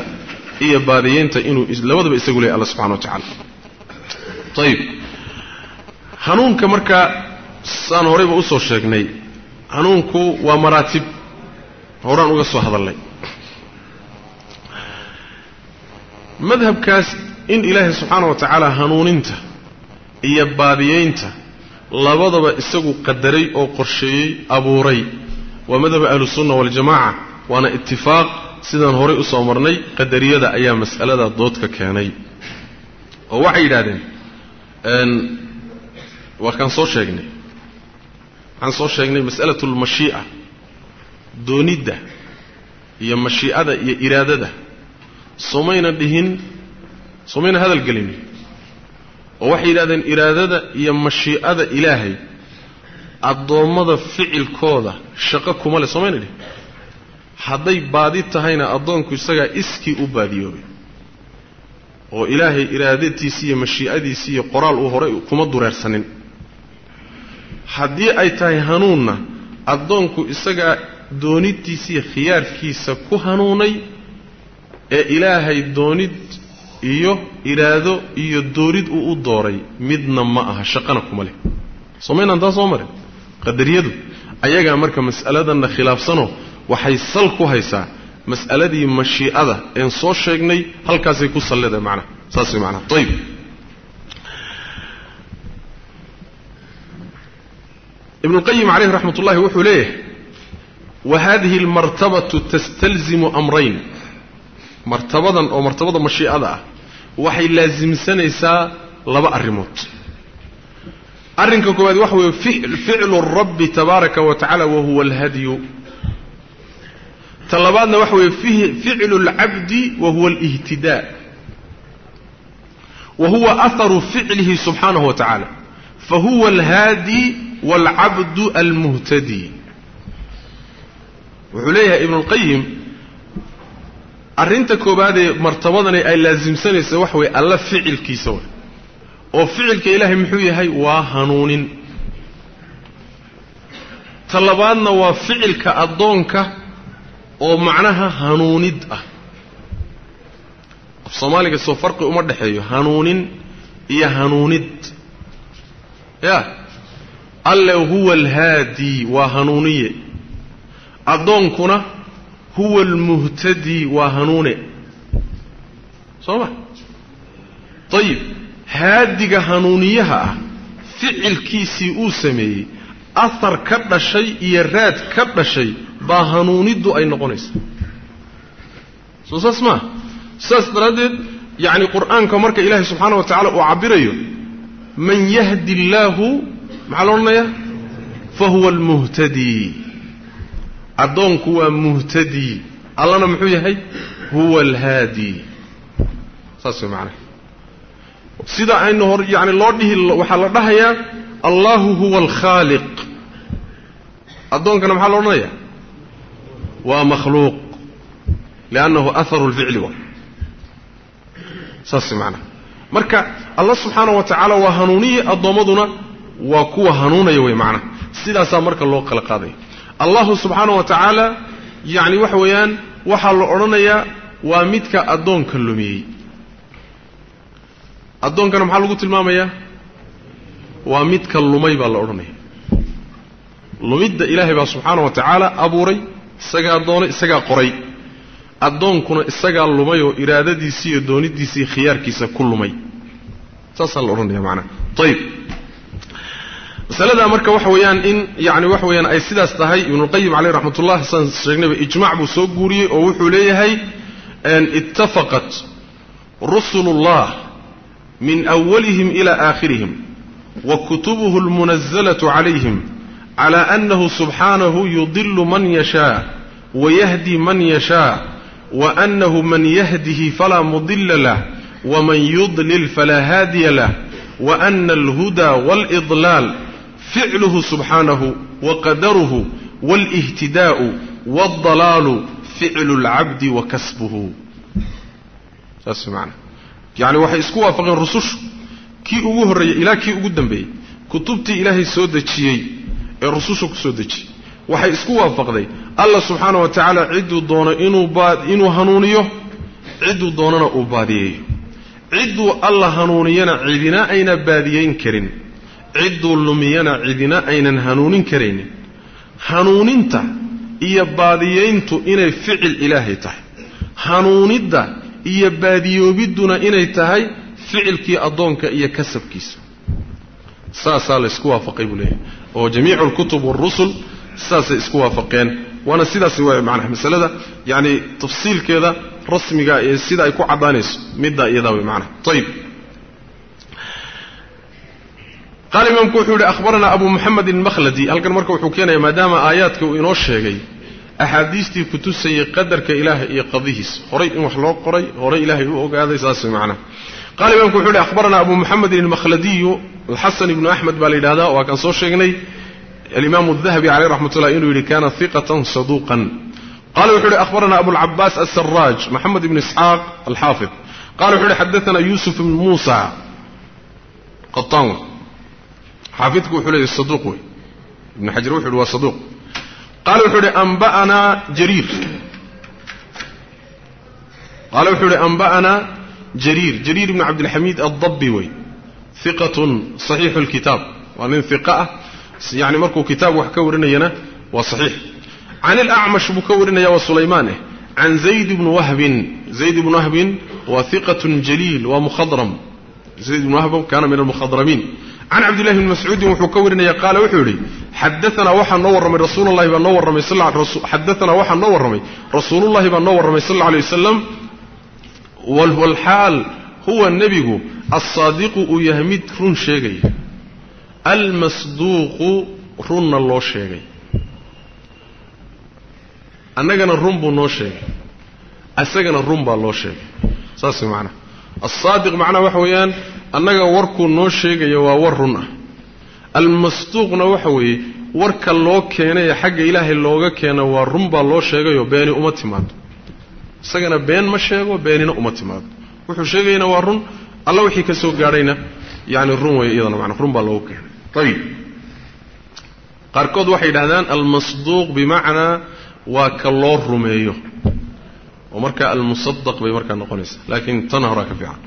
iyo baadiyeynta inuu labadaba isagu leeyahay alla subxana wa tacala ayib hanuunka marka saan horayba u soo sheegnay hanuunku waa maraatib. Horaan uga soo hadalnay madhabkaas in ilaahay subxaana wa tacaala hanuuninta iyo baadiyeynta labadaba isagu qadaray oo qorsheeyey abuuray. Waa madhab ahlusunna waljamaca waana itifaaq sidaan horay u soo marnay qadariyada ayaa mas'alada dood ka keenay. Oo waxay yidhahdeen waa kaan soo sheegnay? Waxaan soo sheegnay mas'alatu lmashii'a doonidda iyo mashii'ada iyo iraadada. Somayna dhihin somayna hadal gelin. Oo waxay yidhahdeen iraadada iyo mashii'ada ilaahay addoommada ficilkooda shaqo kuma leh. Somayna dhihin hadday baadi tahayna addoonku isagaa iskii u baadiyoobay oo ilaahay iraadadiisi iyo mashii'adiisi iyo qoraal uu horay kuma dureersanin haddii ay tahay hanuunna addoonku isagaa dooniddiisa iyo khiyaarkiisa ku hanuunay ee ilaahay doonid iyo iraado iyo doorid uu u dooray midna ma aha shaqana kuma leh. Somaynaan taa soo marin. Qadariyadu ayagaa marka mas'aladanna khilaafsanoo waxay sal ku haysaa mas'aladii mashii'ada een soo sheegnay halkaasay ku salliday macnaha saas way macnaha ayib ibn اlqayim calayh raxmat ullahi wuxuu leeyahay wa hadihi اlmartabatu tastalzimu amrayn. Martabadan oo martabada mashiicada ah waxay laasimsanaysaa laba arrimood. Arrinka koowaad waxa weeye ficlu rabbi tabaaraka wa tacala wa huwa alhadyu ta labaadna waxa weeye ficlu اlcabdi wa huwa alihtidaa wa huwa aharu ficlihi subxaanahu wa tacaala fahuwa alhaadi wاlcabdu almuhtadi wuxuu leeyahay ibnu اlqayim arrinta koobaadee martabadani ay laasimsanaysa waxa weeye alla ficilkiisa way oo ficilka ilaahay muxuu yahay waa hanuunin ta labaadna waa ficilka addoonka oo macnaha hanuunid ah. Af soomaaliga soo farqi uma dhexeeyo hanuunin iyo hanuunid. Ya alle huwa alhaadi waa hanuuniye. Addoonkuna huwa almuhtadi waa hanuune. Soo ma ayib haadiga hanuuniyaha ah ficilkiisii uu sameeyey ahar ka dhashay iyo raad ka dhashay baa hanuuniddu ay noqonaysaa soo saas maa saas daraaddeed yacni qur'aanka marka ilaahay subxaana wa tacala uu cabbirayo man yahdi illaahu maxaa la odhanayaa? Fa huwa almuhtadi. Addoonku waa muhtadi. Allana muxuu yahay? Huwa alhaadi. Saas way macanaha sida aynu hor yacni loo dhihi waxaa la dhahayaa allahu huwa alkhaaliq. Addoonkana maxaa la odhanayaa waa makhluuq liannahu aharu lficli waa saas way macanaha marka allah subxaana wa tacaala waa hanuuniye addoommaduna waa kuwa hanuunaya wey macnaha sidaasaa marka loo kala qaadaya allahu subxaana wa tacaala yacni waxa weeyaan waxaa la odhanayaa waa midka addoonka lumiyey addoonkana maxaa lagu tilmaamayaa? Waa midka lumay baa la odhanaya lumidda ilaahay baa subxaana wa tacaala abuuray isagaa doonay isagaa qoray. Addoonkuna isagaa lumay oo iraadadiisii iyo doonidiisii khiyaarkiisa ku lumay. Saasaa la odhanaya macnaha ayib masaladaa marka waxa weeyaan in yani waxa weeyaan ay sidaas tahay ibnuulqayim caleyh raxmat ullah saan sheegnayba ijmac buu soo guuriyey oo wuxuu leeyahay ittafaqat rusulullah min awalihim ila aakhirihim wa kutubuhu almunazalatu calayhim cala annahu subxaanahu yudilu man yashaa wayahdi man yashaa wa annahu man yahdihi falaa mudila lah waman yudlil falaa haadiya lah wa ana alhuda waalidlaal ficluhu subxaanahu wa qadaruhu wاlihtidaa'u wاldalaalu ficlu اlcabdi wa kasbuhu saas maana yacni waxay isku waafaqeen rusushu kii ugu horreeyey ilaa kii ugu dambeeyey kutubtii ilaahay soo dejiyey ee rususha ku soo dejiyey waxay isku waafaqday. Allah subxaana wa tacaala cidduu doono inuu hanuuniyo cidduu doonana uu baadiyeeyo. Cidduu alla hanuuniyana cidina ayna baadiyeyn karin. Cidduu lumiyana cidina aynan hanuunin karaynin hanuuninta iyo baadiyeyntu inay ficil ilaahay tahay. Hanuunidda iyo baadiyoobidduna inay tahay ficilkii addoonka iyo kasabkiisa. Saasaa la isku waafaqay buu leeyahay oo jamiicu alkutub waarusul saasay isku waafaqeen. Waana sidaas waa macnaha masalada yacni tafsiilkeeda rasmiga ee sida ay ku caddaanayso middaa iyadaa way macnaha. Ayib qaala imaamku wuxuu yihi ahbaranaa abu muxamedin makhladi halkan marka wuxuu keenaya maadaama aayaadka uu inoo sheegay axaadiistii kutusayay qadarka ilaahay iyo qadihiisa horay in wax loo qoray horay ilaahay u ogaaday saas way macnaha qala imamku wuxuu yihi ahbaranaa abu muxamedin almakhladiyu alxasan ibnu axmed baa la yidhahdaa waa kaan soo sheegnay. Alimaamu dahabi caleyh raxmat ullah inuu yidhi kana hiqatan saduuqan. Qala wuxuu yihi ahbarana abulcabaas asaraaj maxamed ibn isxaaq alxaafid qala wuxuu yihi xadaana yusuf ibn muusa. Qataan xaafidku wuxuu leeyahy saduuq wey ibn xajar wuxu yhi waa saduuq. Qaala wuxuu yihi anba'anaa jariir. Qaala wuxuu yihi anba'anaa jariir jariir ibni cabdilxamiid addabi wey. Iqatun saxiixu lkitaab waa nin iqa ah. Yani markuu kitaab wax ka warinayana waa saxiix. Can ilacmash buu ka warinaya waa sulaymaan eh. Can zayd bni wahbin. Zayd ibni wahbin waa iqatun jaliil waa mukhadram. Zayd ibni wahb kaana min almukhadramiin. Can cabdillahi bni mascuudin wuxuu ka warinaya qaala wuxuu yidhi xadaanaa waxaa noo warramay rasuululahi baa noo warramay xadaanaa waxaa noo warramay rasuulullahi baa noo warramay sal alla alay wasalam walxaal huwa nebigu alsaadiqu uu yahay mid run sheegaya almasduuqu runna loo sheegay. Annagana run buu noo sheegay. Isagana run baa loo sheegay. Saas macnaha alsaadiq macnaha waxa weeyaan annaga warkuu noo sheegaya waa war run ah. Almasduuqna waxa weeye warka loo keenaye xagga ilaahay looga keena waa run baa loo sheegayoo beeni uma timaado isagana been ma sheego beenina uma timaado. Wuxuu sheegayana waa run alla wixii ka soo gaadhayna yani run wey iyadana mana run baa loogu keenay. Ayib qaarkood waxay yidhahdaan almasduuq bimacnaa waa ka loo rumeeyo. Oo markaa almusadaq bay markaa noqonaysaa laakiin tana horaa ka fiican.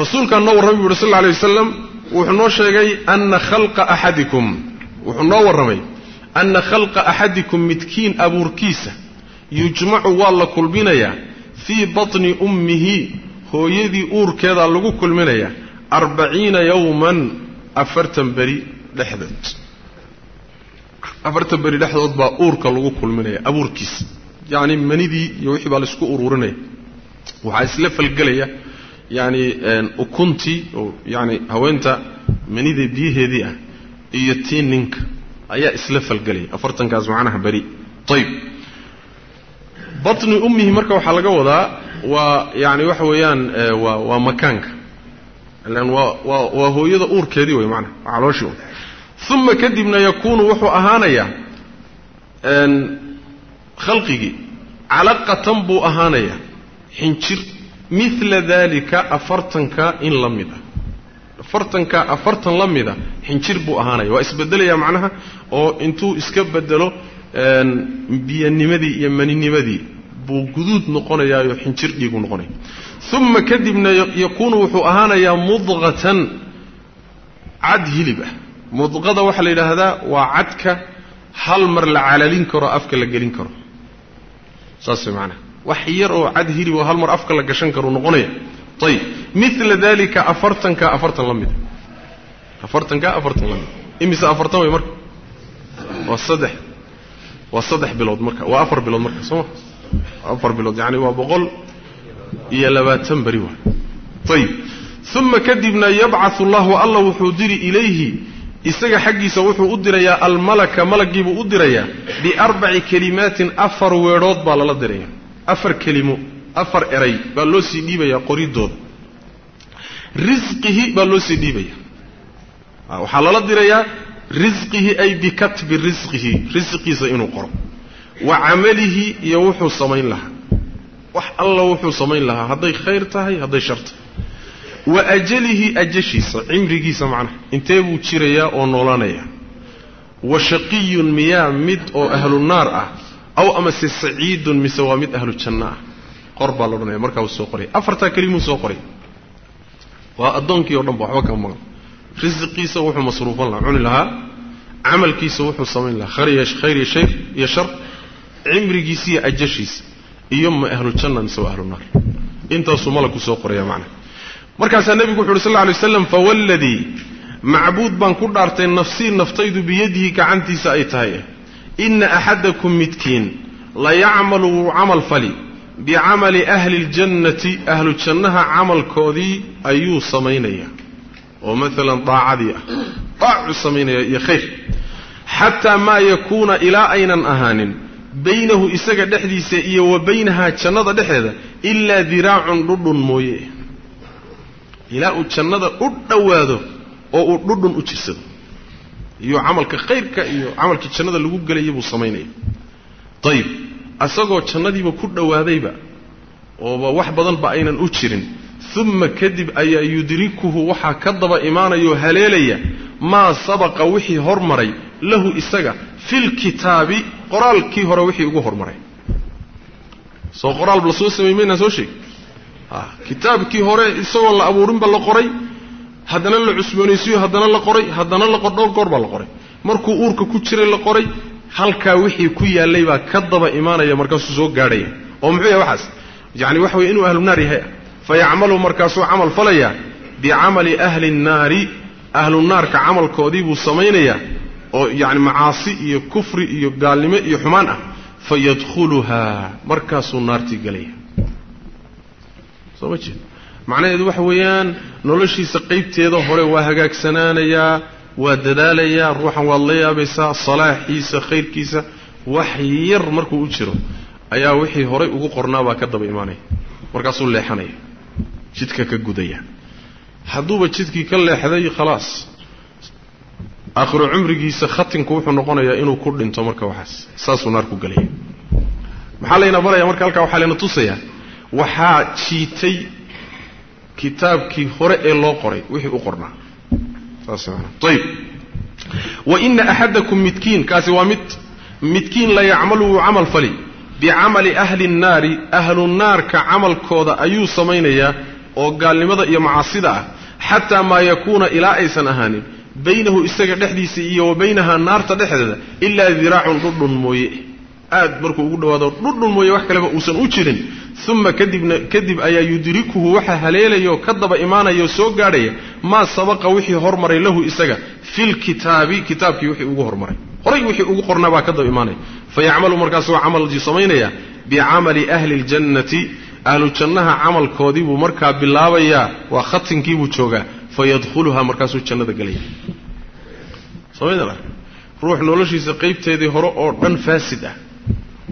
Rasuulkaa noo warramay bu uhi sal alay wasalam wuxuu noo sheegay ana khalqa axadikum wuxuu noo warramay ana khalqa axadikum midkiin abuurkiisa yujmacu waa la kulminayaa fii batni ummihi hooyadii uurkeedaa lagu kulminayaa arbaciina yowman afartan beri dhexdood. Afartan beri dhexdood baa uurka lagu kulminaya abuurkiisa yacni manidii iyo wixii baa la isku uruurinaya waxaa isla falgelaya yacni ukuntii oo yacni haweenta manida biyaheedii ah iyo tii ninka. Ayaa isla falgelaya afartankaas macnaha beri. Ayib batni ummihi marka waxaa laga wadaa waa yani waxa weeyaan waa waa makaanka. Ilan waa waa waa hooyada uurkeedii wey maanaa waa calooshii uma kadibna yakuunu wuxuu ahaanayaa khalqigii calaqatan buu ahaanayaa. Xinjir mila dalika afartanka in la mid ah afartanka afartan la mida xinjir buu ahaanaya. Waa isbedelaya macnaha oo intuu iska bedelo biyanimadii iyo maninimadii buu guduud noqonayaayo xinjir dhiigu noqonaya uma kadibna yakuunu wuxuu ahaanayaa mudqatan cad hilib ah. Mudqada waxaa la yidhaahdaa waa cadka hal mar la calalin karo afka la gelin karo. Saas way wax yar oo cad hilib oo hal mar afka la gashan karo noqonaya. Ayib mila dalika afartanka afartan la mida afartanka afartan la mida imise afartan way marka? Waa saddex waa saddex bilood marka waa afar bilood marka soo ma? Afar bilood yani waa boqol iyo labaatan beri waay. Ayib uma kadibna yabcau llahu alla wuxuu diri ilayhi isaga xaggiisa wuxuu u dirayaa almalaka malaggiibuu u dirayaa biarbaci kelimaatin afar weedhood baa lala diraya. Afar kelimo afar eray baa loo sii dhiibayaa qoridooda risqihi baa loo sii dhiibaya. Waxaa lala dirayaa risqihi ay bikatbi risqihi risqiisa inuu qoro. Wa camalihi iyo wuxuu samayn lahaa. Wax alla wuxuu samayn lahaa. Hadday khayr tahay hadday shar tahay. Wa ajalihi ajashiisa cimrigiisa macnaha. Intee buu jirayaa oo noolanayaa wa shaqiyun miyaa mid oo ahlu naar ah. Aw amase saciidun mise waa mid ahlu janno ah. Qor baa laodhanaya markaa uu soo qoray afartaa kelimuu soo qoray waa addoonkii o dhan ba waxba kama maqan risiqiisa wuxuu masruufan lahaa cuni lahaa camalkiisa wuxuu samayn lahaa. Khayr iyo shar cimrigiisa iyo ajashiisa iyo ma ahlu janna mise waa ahlu naar. Intaasuu malagku soo qoraya macnaha. Markaasaa nebigu wuxu uhi sal alay waslam fawalladii macbuud baan ku dhaartay nafsii naftaydu biyadihi gacantiisa ay tahay. Ina axadakum midkiin la yacmalu wuu camal fali bicamali ahli ljannati ahlu jannaha camalkoodii ayuu samaynaya oo maalan daacadii ah daacuu samaynaya iyo khayr. Xataa maa yakuuna ilaa aynan ahaanin baynahu isaga dhexdiisa iyo wa baynahaa jannada dhexeeda ilaa diraacun dhudhun mooye. Ilaa uu jannada u dhowaado oo uu dhudhun u jirsado. Iyo camalka khayrka iyo camalkii jannada lagu gelaya buu samaynaya. Ayib asagoo jannadiiba ku dhowaadayba ooba wax badanba aynan u jirin uma kadib ayaa yudrikuhu waxaa ka daba imaanayao haleelaya maa sabaqa wixii hormaray lahu isaga filkitaabi qoraalkii hore wixii ugu hormaray. Soo qoraal la soo sameey maynaan soo sheegi kitaabkii hore isagoon la abuurinba la qoray haddana la cusboonaysiyo haddana la qoray haddana la qor dhowr goor baa la qoray. Markuu uurka ku jiray la qoray halkaa wixii ku yaallay baa ka daba imaanaya markaasuu soo gaadhaya. Oo muxuu yahay waxaas? Yacni waxa weye inuu ahlu naar yahay yacmalu markaasuu camal falayaa bicamali ahli nnaari ahlu naarka camalkoodii buu samaynayaa oo yacni macaasi iyo kufri iyo gaalnimo iyo xumaan ah fa yadkhuluhaa markaasuu naartii gelaya soo ma jeed macnaheedu waxa weeyaan noloshiisa qaybteeda hore waa hagaagsanaanayaa waa dadaalayaa ruuxan waad la yaabaysaa salaaxiisa khayrkiisa wax yar markuu u jiro ayaa wixii horay ugu qornaabaa ka daba imaanaya markaasuu leexanaya jidka ka gudaya. Hadduuba jidkii ka leexday khalaas. Aakhiru cumrigiisa khatinku wuxuu noqonayaa inuu ku dhinto marka waxaas saasuu naar ku gelaya maxaa layna baraya marka halkaa waxaa layna tusayaa waxaa jiitay kitaabkii hore ee loo qoray wixii u qornaa. Saas maanaa ayib wa ina axadakum midkiin kaasi waa mid midkiin la yacmalu wuu camal fali. Bicamali ahli nnaari ahlu naarka camalkooda ayuu samaynayaa oo gaalnimada iyo macaasida ah xataa maa yakuuna ilaa aysan ahaanin baynahu isaga dhexdiisa iyo wa baynahaa naarta dhexdeeda ilaa diraacun dhudhun mooye. Aad markuu ugu dhawaado dhudhun mooye wax kaleba uusan u jirin. Uma kadibna kadib ayaa yudrikuhu waxa haleelaya oo ka daba imaanaya oo soo gaadhaya maa sabaqa wixii hormaray lahu isaga filkitaabi kitaabkii wixii ugu hormaray. Horay wixii ugu qornaa baa ka daba imaanaya. Fayacmalu markaasuu camalkii samaynaya bicamali ahli ljannati ahlu jannaha camalkoodii buu markaa bilaabayaa waa khatinkiibuu joogaa fayadkhuluhaa markaasuu jannada gelaya somaydana ruux noloshiisa qaybteedii hore oo dhan faasid ah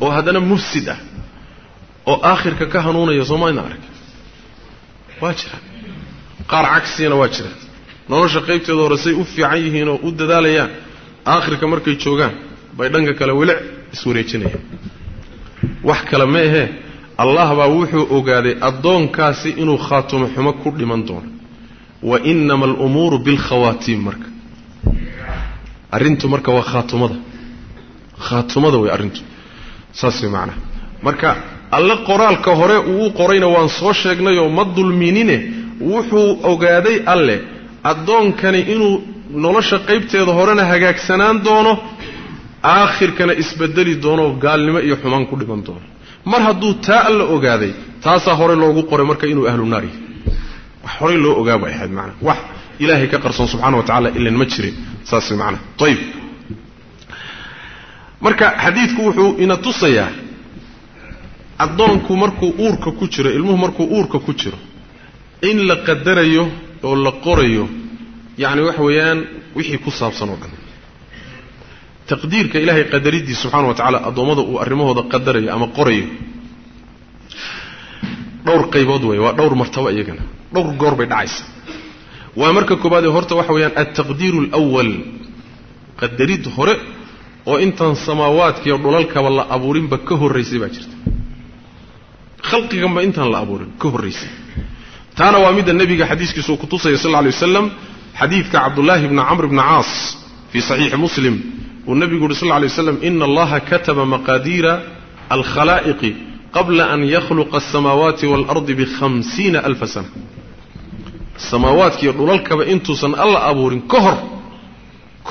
oo haddana mufsid ah oo aakhirka ka hanuunaya soomaydna arag waa jira. Qaar cagsigana waa jira. Nolosha qaybteeda hore say u fiican yihiin oo u dadaalayaan aakhirka markay joogaan bay dhanka kale welic iswareejinayaan wax kale ma ahee allah baa wuxuu ogaaday addoonkaasi inuu khaatumo xumo ku dhiman doono. Wa inama alumuuru bilkhawaatiim marka. Arrintu marka waa khaatumada. Khaatumada way arrintu. Saas way macnaha marka alle qoraalka hore uu qorayna waan soo sheegnayoo ma dulminine wuxuu ogaaday alle addoonkani inuu nolosha qaybteeda horena hagaagsanaan doono aakhirkana isbedeli doono gaalnimo iyo xumaan ku dhiman doono mar hadduu taa alla ogaaday taasaa hore loogu qoray marka inuu ahlu naar yahay. Wax horey loo ogaa bay ahayd macnaa wax ilaahay ka qarsoon subxana wa tacala ilan ma jirin saas macnaa ayib marka xadiidku wuxuu ina tusayaa addoonku markuu uurka ku jiro ilmuhu markuu uurka ku jiro in la qadarayo oo la qorayo yacni waxa weeyaan wixii ku saabsan oo dhan taqdiirka ilaahay qadaridiisa subxana wa tacala addoommada uu arrimahooda qadarayo ama qorayo dhowr qaybood wey waa dhowr martabo iyagana dhowr goor bay dhacaysa. Waa marka koobaadee horta waxa weeyaan altaqdiiru alwal qadarid hore oo intaan samaawaadkiiyo dhulalkaba la abuurinba ka horraysay baa jirta. Khalqiganba intaan la abuurin ka horraysay taana waa midda nebiga xadiiskiisa uu kutusaya sal lla alay waslam xadiidka cabdullaahi bni camr bni caas fii saxiixi muslim uu nebigu yuhi sal lla alay waslam ina allaha kataba maqaadiira alkhalaa'iqi qabla an yakhluqa asamaawaati waalardi bihamsiina alfa sana. Samaawaadkiiyo dhulalkaba intuusan alla abuurin ka hor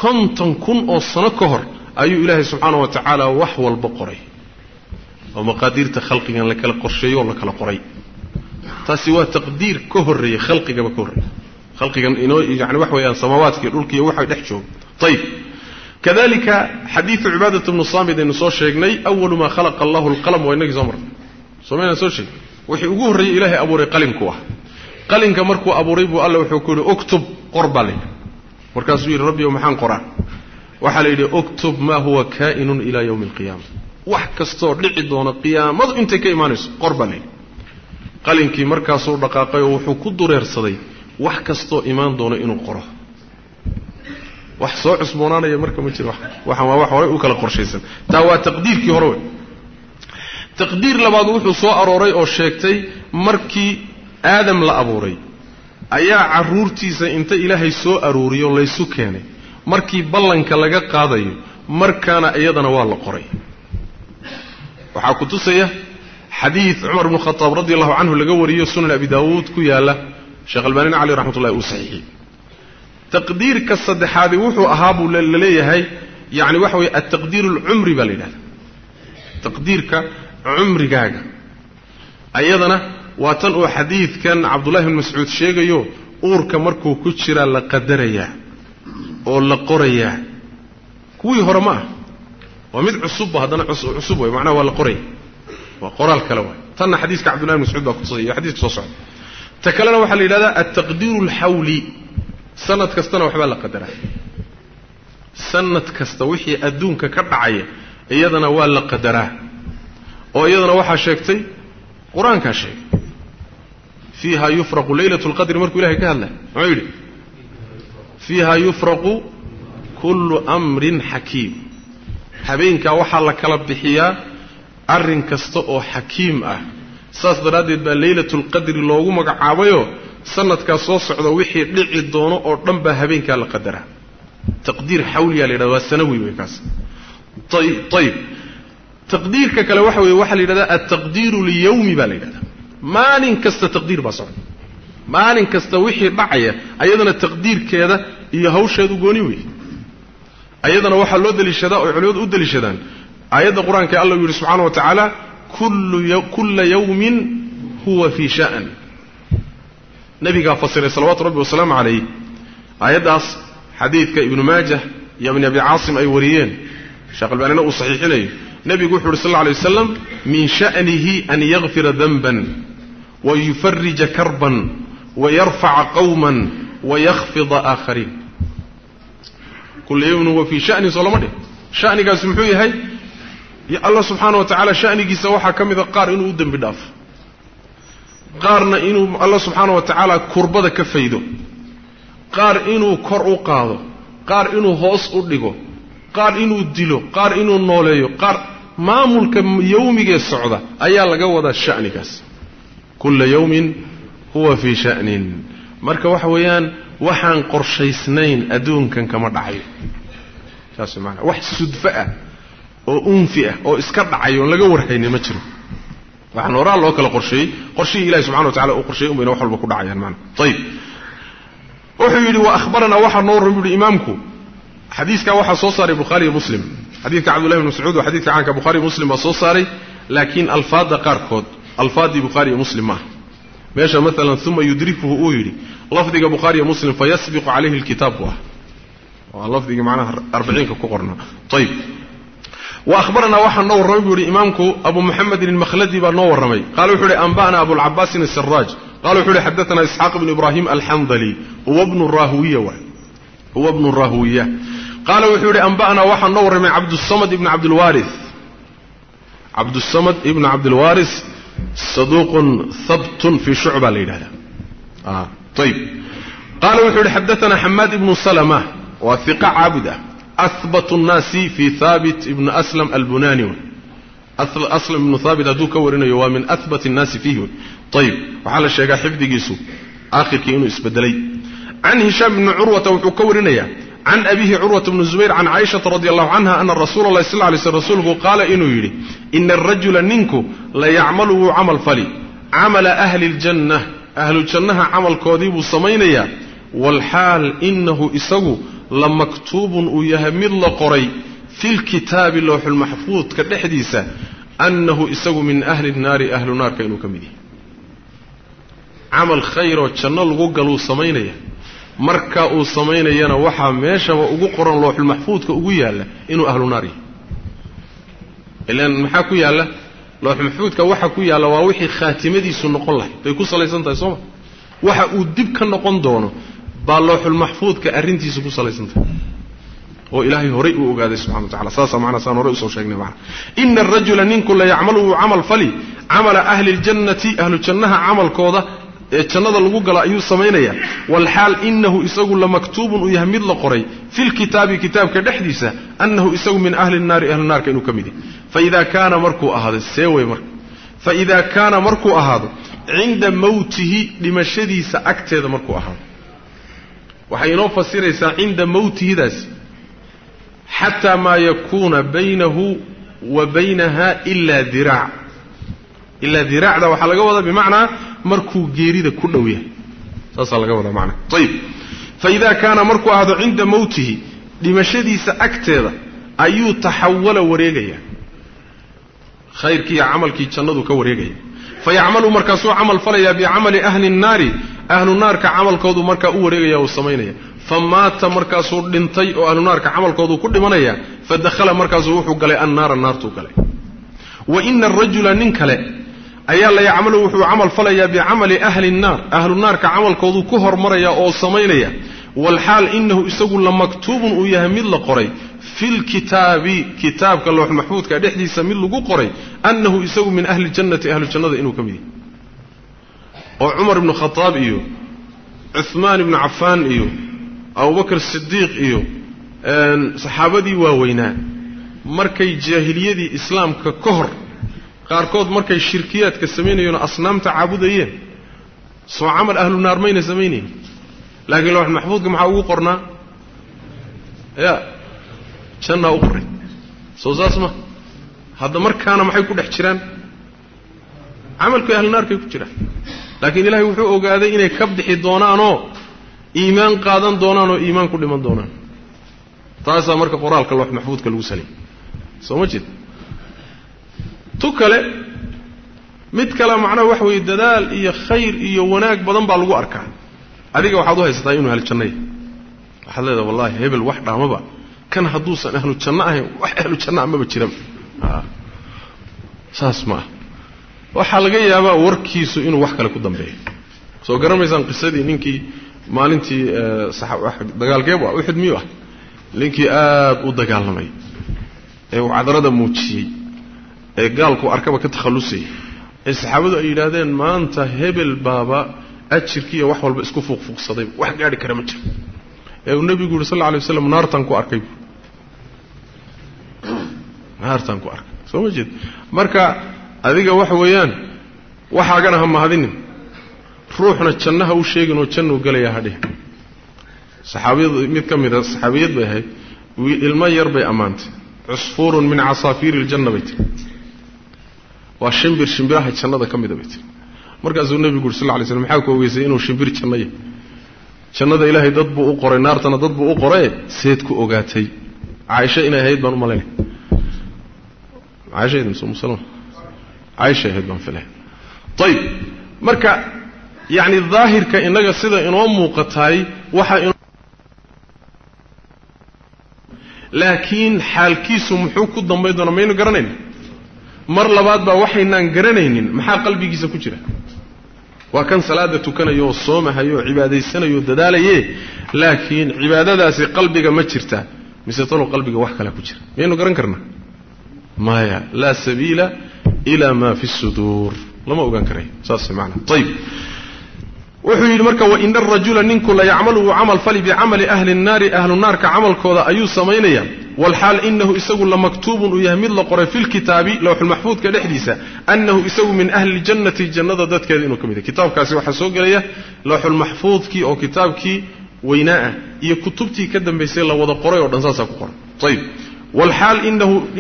konton kun oo sano ka hor ayuu ilaahay subxaana wa tacaala wax walba qoray. Oo maqaadiirta khalqigan la kala qorsheeyo oo la kala qoray. Taasi waa taqdiir ka horreeyey khalqigaba ka horreeyey khalqigan inoo yani wax weeyaan samaawaadkiiyo dhulkiiyo waxay dhex jooga ayib kadalika xadiidu cibaadat bnu saamid aynu soo sheegnay awalu maa khalaqa allahu alqalam waa inagii soo marnay somaynaan soo sheegay wixii ugu horreeyey ilaahay abuuray qalinku ah. Qalinka markuu abuuray buu alla wuxuu ku yidhi uktub qor baa layidhi markaasuu yidhi rabbiyow maxaan qoraa? Waxaa la yidhi uktub maa huwa kaa'inun ilaa yowmi alqiyaama wax kastoo dhici doona qiyaamadu intay ka imaanayso qor baa layidhi qalinkii markaasuu dhaqaaqay oo wuxuu ku dureersaday wax kastoo imaan doono inuu qoro wax soo cusboonaanaya marka ma jiro. Waxaan waa wax horay u kala qorshaysan. Taa waa taqdiirkii hore wey taqdiir labaad wuxuu soo arooray oo sheegtay markii aadam la abuuray. Ayaa carruurtiisa inta ilaahay soo aruuriyo laysu keenay. Markii ballanka laga qaadayo markaana iyadana waa la qoray. Waxaa ku tusaya xadiid cumar bnu khadaab radi allahu canhu laga wariyo sunan abi daawuud ku yaalla. Sheekh albaanina cali raxmat ullahi uu saxiixiyey taqdiirka saddexaadi wuxuu ahaa buu la leeyahay yani waxa weye altaqdiir alcumri baa la yidhahda taqdiirka cumrigaaga. Ayadana waa tan oo xadiidkan cabdullahi bn mascuud sheegayo uurka markuu ku jiraa la qadarayaa oo la qorayaa. Kuwii hore ma ah waa mid cusubba haddana cusub way macnaha waa la qoraya waa qoraal kale waay. Tanna xadiiska cabdullahi bn mascuud baa kutusaya iyo xadiiska soo socda. Ta kalena waxaa la yidhahdaa altaqdiiru alxawli sanad kastana waxbaa la qadaraa. Sanad kasta wixii adduunka ka dhacaya iyadana waa la qadaraa. Oo iyadana waxaa sheegtay qur'aankaa sheegay. Fiiha yufraqu leylat lqadri markuu ilahay ka hadlay muxuu yidhi? Fiiha yufraqu kullu amrin xakiim. Habeenkaa waxaa la kala bixiyaa arrin kasta oo xakiim ah. Saas daraaddeed baa leylatulqadri loogu magacaabayoo sanadkaa soo socda wixii dhici doono oo dhan baa habeenkaa la qadaraa taqdiir xawliyaa la yidhahda waa sanawi wey kaas. Ayib taqdiirka kale waxa weeye waxaa la yidhahdaa altaqdiiru liyawmi baa la yidhahdaa. Maalin kasta taqdiir baa socda. Maalin kasta wixii dhacaya ayadana taqdiirkeeda iyo hawsheedu gooni wey ayadana waxaa loo deliishadaa oy culimadu u deliishadaan aayadda qur'aanka alla u yidhi subxaana wa tacaala kulla yawmin huwa fii sha'n nabigaa fasiray salawaatu rabbi wasalaamu calayh aayaddaas xadiidka ibnu maajah iyo ibni abi caasim ay wariyeen. Sheekh albaanina uu saxiixinayo. Nebigu wuxu uhi sal lla alay waslam min sha'nihi an yakfira danban wayufarija karban wayarfaca qawman wayakfida aakhariin kulla yawmin huwa fii sha'nin soo lama dhih sha'nigaasi muxuu yahay? Allah subxaana wa tacaala sha'nigiisa waxaa ka mida qaar inuu u dembi dhaafo qaarna inuu allah subxaana wa tacaala kurbada ka faydo. Qaar inuu kor u qaado. Qaar inuu hoos u dhigo. Qaar inuu dilo. Qaar inuu nooleeyo. Qaar maamulka yawmigee socda ayaa laga wadaa sha'nigaas. Kulla yawmin huwa fii sha'nin. Marka waxa weeyaan waxaan qorshaysnayn adduunkan kama dhacayo. Saas maanaa wax sudfo ah oo unfi ah oo iska dhacayo oon laga warhaynin ma jiro waxaan horaa loo kala qorsheeyey. Qorshihii ilahi subxana wa tacala uu qorsheeyey un bayna wax walba ku dhacayaan maana ayib wuxuu yidhi wa ahbaranaa waxaa noo warram yuhi imaamku. Xadiiskaa waxaa soo saaray bukhaariyo muslim. Xadiidka cabdullahi bn mascuud waa xadidka caanka bukhariyo muslim baa soo saaray laakiin alfaadda qaarkood alfaaddii bukhaariyo muslim maaha. Meesha maalan uma yudrikuhu uu yidhi lafdiga bukhaariyo muslim fayasbiqu calayhi alkitaab bu ah waa lafdigii macnaha arbiciinka ku qornaa ayib wa ahbaranaa waxaa noo warramay buu yihi imaamku abu muxamedin ilmakhladi baa noo warramay qaala wuxuu ihi anba'na abulcabaasin asaraaj qala wuxu uhi xadaana isxaaq bnu ibraahim alxandali huwa bnu raahwiya waay huwa bnu rahwiya qaala wuxuu yihi anba'naa waxaa noo warramay cabdusamad ibn cabdilwaari cabdusamad ibn cabdilwaris saduuqun habtun fii shucba la yidhahda ayib qaala wuxuu yihi xadaana xamaad ibnu salma waa hiqa caabud ah ahbat nnaasi fi haabit ibn aslam albunani aslam ibnu haabit hadduu ka warinayo waa min ahbat nnaasi fiihi ayib waxaa la sheegaa xifdigiisu aakhirkii inuu isbedelay can hishaam bni curwata wuxuu ka warinayaa can abihi curwata bni zubayr can caaishata radi allahu canha ana rasuula allahi sal lay sl rasuulku qaala inuu yidhi ina arajula ninku la yacmalu wuu camal fali camala ahli ljanna ahlu jannaha buu samaynayaa waalxaal inahu isagu la maktuubun uu yahay mid la qoray fi lkitaabi lowxulmaxfuudka dhexdiisa annahu isagu min ahli nnaari ahlu naarka inuu ka mid yahay. Camal khayroo janno lagu galuu samaynaya marka uu samaynayana waxaa meeshaba ugu qoran looxulmaxfuudka ugu yaalla inuu ahlu naar yahay. Ilaan maxaa ku yaalla? Looxulmaxfuudka waxa ku yaalla waa wixii khaatimadiisu noqon lahay bay ku salaysan tahay sooma waxa uu dib ka noqon doono baa looxulmaxfuudka arrintiisa ku salaysan tahay oo ilaahay horay uu ogaaday subxana wa tacala saasaa macnaa saan horay u soo sheegnay macna ina arajula ninku la yacmalu wuu camal fali. Camala ahli ljannati ahlu camalkooda ee jannada lagu galo ayuu samaynayaa. Walxaal inahu isagu lamaktuubun uu yahay mid la qoray. Fi lkitaabi kitaabka dhexdiisa annahu isagu min ahli nnaari ahlu naarka inuu ka mid yahay. Faida kaana markuu ahaado see wey marka. Faida kaana markuu ahaado cinda mawtihi dhimashadiisa agteeda markuu ahaado waxay inoo fasiraysaa cinda mawtihidaasi xataa maa yakuuna baynahu wa baynaha ila diraac ilaa diraacda waxaa laga wadaa bimacnaa markuu geerida ku dhow yahay. Saasaa laga wadaa macnaa. Ayib fa idaa kaana markuu ahdo cinda mowtihi dhimashadiisa agteeda ayuu taxawala wareegaya khayrkii iyo camalkii jannadu ka wareegaya. Fa yacmalu markaasuu camal falayaa bicamali ahli nnaari ahlu naarka camalkoodu markaa u wareegaya uu samaynaya. Fa maata markaasuu dhintay oo ahlu naarka camalkooduu ku dhimanaya fa dakhala markaasuu wuxuu galay annaara naartuu galay. Wa ina arajula nin kale ayaa la yacmalu wuxuu camal falayaa bicamali ahli nnaar ahlu naarka camalkooduu ku hormaraya oo samaynaya. Walxaal inahu isagu la maktuubun uu yahay mid la qoray. Fi lkitaabi kitaabka loox maxfuudka dhexdiisa mid lagu qoray annahu isagu min ahli ljannati ahlu jannada inuu ka mid yahay oo cumar ibnu khadaab iyo cuhmaan ibnu cafaan iyo abubakar sidiiq iyo saxaabadii waaweynaa. Markay jaahiliyadii islaamka ka hor qaarkood markay shirkiyaadka samaynayeenoo asnaamta caabudayeen soo camal ahlu naar mayna samaynayn. Laakiin loox maxfuudka maxaa ugu qornaa? Ya jannaa u qoray. Soo saas ma hadda markaana maxay ku dhex jiraan? Camalku ahlu naarkay ku jiraan laakiin ilaahay wuxuu ogaaday inay ka bixi doonaanoo iimaan qaadan doonaan oo iimaan ku dhiman doonaan. Taasaa marka qoraalka loox maxfuudka lagu salay. Soo ma jeed tu kale mid kale macnaha waxa weeye dadaal iyo khayr iyo wanaag badan baa lagu arkaa. Adiga waxaad u haysataa inuu ahlu jannaya waxaad leedaha wallahi hebel wax dhaamaba. Kan hadduusan ahlu janno ahayn wax ahlu janno amaba jiraba saas ma ah waxaa laga yaabaa warkiisu inuu wax kale ku dambeeyo. Soo garanaysaan qisadii ninkii maalintii dagaalkeebu ah uxud miyuu ah ninkii aad u dagaalamay ee uu cadarada muujiyey ee gaalku arkaba ka takhallusayay ee saxaabadu ay yidhaahdeen maanta hebel baaba ajirkiiyo wax walba isku fuuqfuuqsaday wax gaadhi kara ma jiro ee uu nebigu yuri sal lla alay waslam naartaan ku arkay. Naartaan ku arkay. Soo ma jeed. Marka adiga waxa weeyaan waxaagana ha mahadinin. Ruuxna jannaha u sheegin oo jannuu gelaya hadheh saxaabiyad mid ka mida saxaabiyad bay ahayd. Ilmo yar bay ammaantay. Cusfuurun min casaafiiri iljanna bay tiri waa shimbir shimbiraha jannada ka mida bay tiri markaasuu nebigu yuri sal lla alay slam maxaa ku ogeysay inuu shimbir janno yahay? Jannada ilaahay dad buu u qoray naartana dad buu u qoraye seed ku ogaatay. Caaisha inay ahayd baan u malaynay. Caaisha mise umusalama caaisha ahayd baan filay ayib marka yacni daahirka innaga sida inoo muuqataay waxa inoo laakiin xaalkiisu muxuu ku dambayn doonaa maynu garanayna mar labaad baa waxaynaan garanaynin maxaa qalbigiisa ku jira? Waa kan salaada tukanayo oo soomahayo oo cibaadaysanayo o dadaalaye laakiin cibaadadaasi qalbiga ma jirta. Mise talow qalbiga wax kale ku jira. Miyaynu garan karnaa? Maya laa sabiila ila ma fi suduur lama ogaan karayo saas maanaa ayib wuxuu yidhi marka waina arajula ninku la camal fali bicamali ahli nnaari ahlu naarka camalkooda ayuu samaynaya walxaal inahu isagu lamaktuubun uu yahay mid la qoray fi lkitaabi lowxulmaxfuudka dhexdiisa annahu isagu min ahli ljannati jannada dadkeeda inuu ka mid yahy kitaabkaasi waxaa soo gelaya lowxulmaxfuudkii oo kitaabkii weynaa ah iyo kutubtii ka dambaysay la wada qoray oo dhan saasaa ku qoran ayib walxaal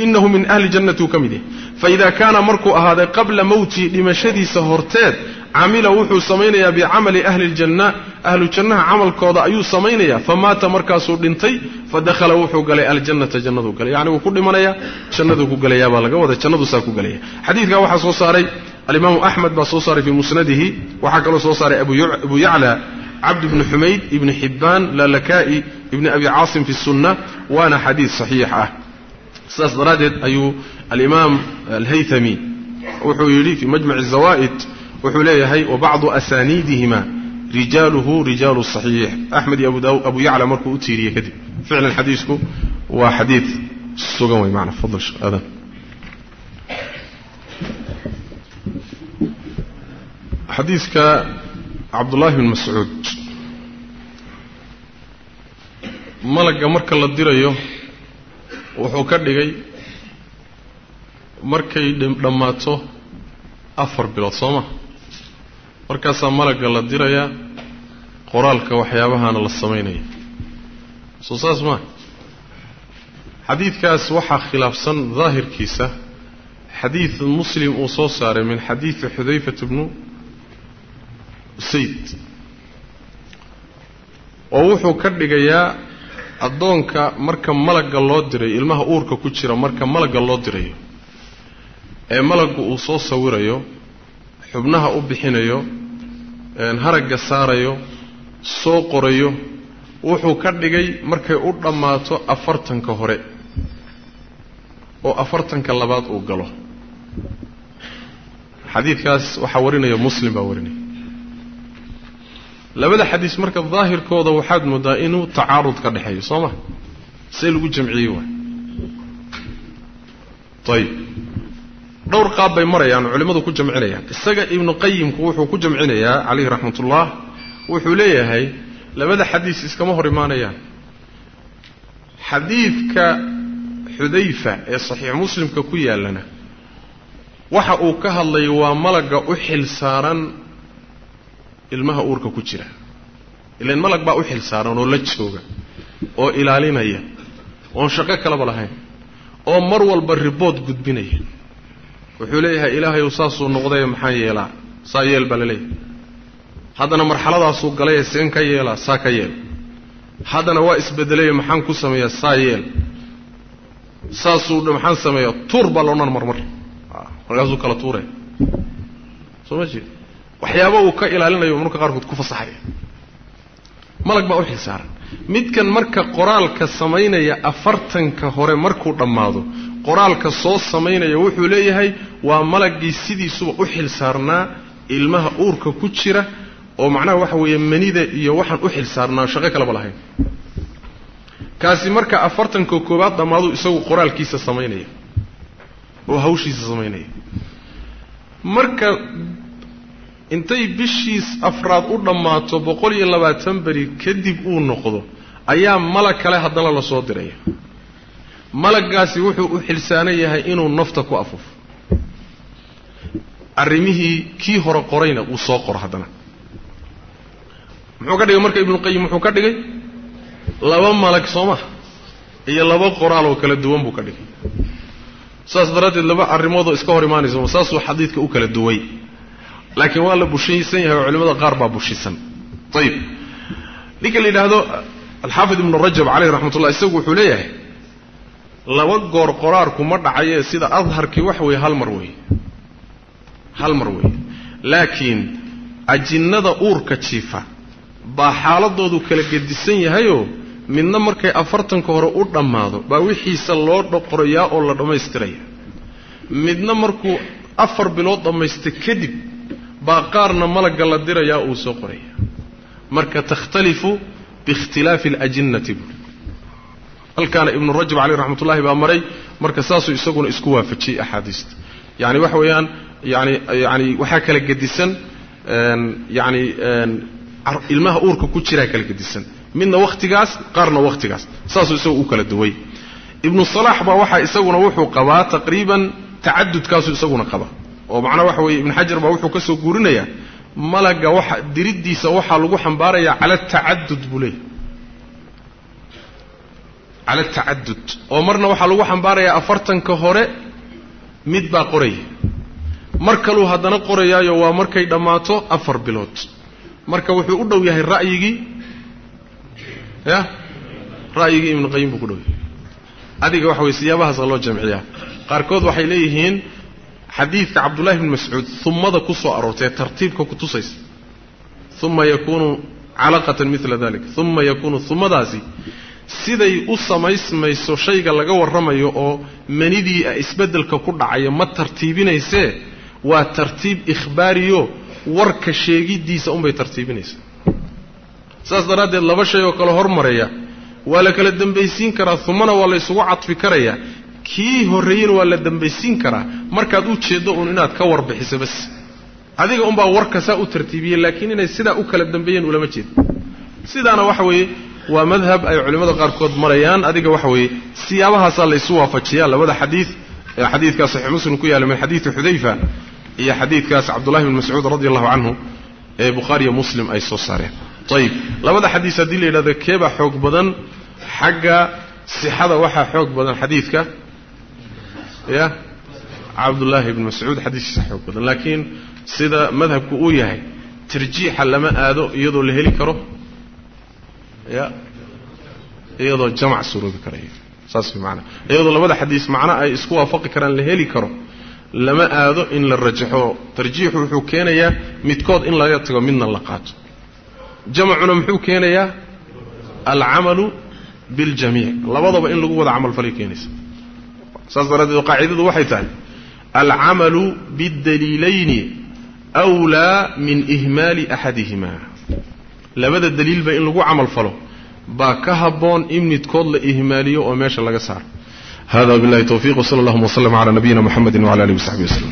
inahu min ahli jannati uu ka mid yahay faida kaana markuu ahaaday qabla mowtii dhimashadiisa horteed camila wuxuu samaynayaa bicamali ahli ljanna ahlu jannaha camalkooda ayuu samaynayaa famaata markaasuu dhintay fadakhala wuxuu galay aljannata jannaduu galay yacni wuu ku dhimanayaa jannaduu ku gelayaa baa laga wada jannaduusaa ku gelaya xadiidkaa waxaa soo saaray alimaamu axmed baa soo saaray fii musnadihi waxaa kaloo soo saaray abu yacla cabd bni xumayd ibni xibbaan lalaka'i ibni abi caasim fi sunna waana xadiid saxiix ah sidaas daraaddeed ayuu alimaam alhaythami wuxuu yidhi fii majmac zawaa'id wuxuu leeyahay wabacdu asaaniidihima rijaaluhu rijaalu صaxiix axmed iyo abu yacla markuu u tiiriyey kadib. Ficlan xadiisku waa xadiid sugan wey maana fadl adan xadiidka cabdullaahi bn mascuud. Malagga marka la dirayo wuxuu ka dhigay markay dhammaato afar bilood soo ma? Markaasaa malagga la dirayaa qoraalka waxyaabahaana la samaynaya. Soo saas maa xadiidkaas waxaa khilaafsan daahirkiisa. Xadiid muslim uu soo saaray min xadiidi xudayfat bnu usayd. Oo wuxuu ka dhigayaa addoonka marka malagga loo dirayo ilmaha uurka ku jira marka malagga loo dirayo ee malaggu uu soo sawirayo xubnaha u bixinayo haragga saarayo soo qorayo wuxuu ka dhigay markay u dhammaato afartanka hore oo afartanka labaad uu galo. Xadiidkaas waxaa warinaya muslim baa warinaya labada xadiis marka daahirkooda waxaad moodaa inuu tacaarud ka dhexeeyo soo ma? See lagu jamciyey waay. Ayib dhowr qaab bay marayaan culimmadu ku jamcinayaan. Isaga ibnu qayimku wuxuu ku jamcinayaa calayhi raxmatullah wuxuu leeyahay labada xadiis iskama hor imaanayaan xadiidka xudayfa ee saxiix muslimka ku yaallana waxa uu ka hadlay waa malagga u xil saaran ilmaha uurka ku jira. Ilan malag baa u xil saaran oo la jooga oo ilaalinaya oon shaqo kalaba lahayn oo mar walba ribood gudbinaya. Wuxuu leeyahay ilaahayow saasuu noqdaye maxaan yeelaa? Saa yeel baa la leeyahay. Haddana marxaladaasuu galaye seen ka yeelaa saa ka yeel. Haddana waa isbedelaye maxaan ku sameeyaa saa yeel. Saasuu maxaan sameeyaa tuur baa loodhan marmar. Markaasuu kala tuuraya soo ma jeed waxyaaba uu ka ilaalinayo marka qaarkood ku fasaxaya malag baa u xilsaaran midkan marka qoraalka samaynaya afartanka hore markuu dhammaado qoraalka soo samaynaya wuxuu leeyahay waa malaggii sidiisuba u xil saarnaa ilmaha uurka ku jira oo macnaha waxa weeye manida iyo waxaan u xil saarnaa shaqo kaleba lahayn. Kaasi marka afartanka koowaad dhammaadu isagu qoraalkiisa samaynaya oo hawshiisa samaynaya. Marka intay bishiis afraad u dhammaato boqol iyo labaatan beri kadib uu noqdo ayaa malag kale haddana la soo diraya. Malaggaasi wuxuu u xilsaanan yahay inuu nafta ku afuufo arrimihii kii hore qorayna uu soo qoro haddana. Muxuu ka dhigay marka ibnuqayim wuxuu ka dhigay? Laba malag soo iyo laba qoraal oo kala duwan buu ka dhigay. Saas daraaddeed laba arrimoodoo iska hor imaanaysa saasuu xadiidka u kala duway laakiin waa la bushaysan yahay oo culimmada qaar baa bushisan. Ayib ninka la yidhaahdo alxaafid ibnu rajab caleyh raxmatullah isagu wuxuu leeyahay laba goor qoraarku ma dhacaye sida adharkii wax weeye hal mar weeye. Hal mar weeye. Laakiin ajinnada uurka jiifa baa xaaladoodu kala gedisan yahayoo midna markay afartanka hore u dhammaado baa wixiisa loo qorayaa oo la dhammaystiraya. Midna markuu afar bilood dhammaysta kadib baa qaarna malagga la dirayaa uu soo qoraya marka takhtalifu biikhtilaafi alajinnati buui halkaana ibnu rajab caleyh raxmatullahi baa maray marka saasuu isaguna isku waafajiyey axaadiista. Yani waxa weeyaan yani yani waxaa kala gedisan yani ilmaha uurka ku jiraa kala gedisan. Midna wakhtigaas qaarna wakhtigaas. Saasuu isagu u kala duway. Ibnu salaax baa waxaa isaguna wuxuu qabaa taqriiban tacadudkaasuu isaguna qaba oo macnaha waxa weeye ibnu xajar baa wuxuu ka soo guurinayaa malagga waxa diriddiisa waxaa lagu xambaarayaa cala atacadud buu leeyahy cala atacadud oo marna waxaa lagu xambaarayaa afartanka hore mid baa qoraya mar kaluu haddana qorayaayo waa markay dhammaato afar bilood. Marka wuxuu u dhow yahay ra'yigii ya? Ra'yigii ibnu qayim buu ku dhow yahay. Adiga waxa weye siyaabahaasa loo jamciyaa. Qaarkood waxay leeyihiin xadiidka cabdullahi bni mascuud humada ku soo aroortay ee tartiibka ku tusaysa. Uma yakuunu calaqatan mila dalik uma yakuunu humadaasi siday u samaysmayso shayga laga warramayo oo manidii a isbeddelka ku dhacaya ma tartiibinaysee waa tartiib ikhbaariyo warka sheegiddiisa unbay tartiibinaysaa saas daraaddeed laba shay oo kale hormaraya waa la kala dembaysiin karaa humana waa la ysugu cadfi karayaa kii horreeyena waa la dembaysiin karaa. Markaad u jeeddo uun inaad ka warbixiso bas. Adiga unbaa warka saa u tartiibiyey laakiin inay sidaa u kala dambeeyeen ulama jeedo sidaana waxa weeye waa madhab ay culimmada qaarkood marayaan. Adiga waxa weeye siyaabahaasaa laysu waafajiyaa. Labada xadiid ee xadiidkaa saxiix muslim ku yaalla min xadiidi xudayfa iyo xadiidkaas cabdullahi bn mascuud radi allahu canhu ee bukhaariyo muslim ay soo saareen. Ayib labada xadiis haddii la yidhahdo keebaa xoog badan xagga sixada waxaa xoog badan xadiidka ya? Cabdullaahi ibni mascuud xadiiskiisa xoog badan laakiin sida madhabku uu yahay tarjiixa lama aado iyadoo la heli karo. Ya? Iyadoo jamac suroobi karayo saas way maanaa iyadoo labada xadiis macno ay isku waafaqi karaan la heli karo lama aado in la rajaxo. Tarjiixu wuxuu keenayaa midkood in laga tago midna la qaato. Jamacuna muxuu keenayaa? Alcamalu biاljamiic labadaba in lagu wada camal falay keenaysa saas daraaddeed qaacidadu waxay tahay alcamalu bidaliilayni wlaa min ihmaali axadihimaa. Labada daliilba in lagu camal falo baa ka haboon in midkood la ihmaaliyo oo meesha laga saaro. Hada bilahi towfiq wsala allahuma waslm cala nabiyina muxamedi wala alih wasaxbi waslm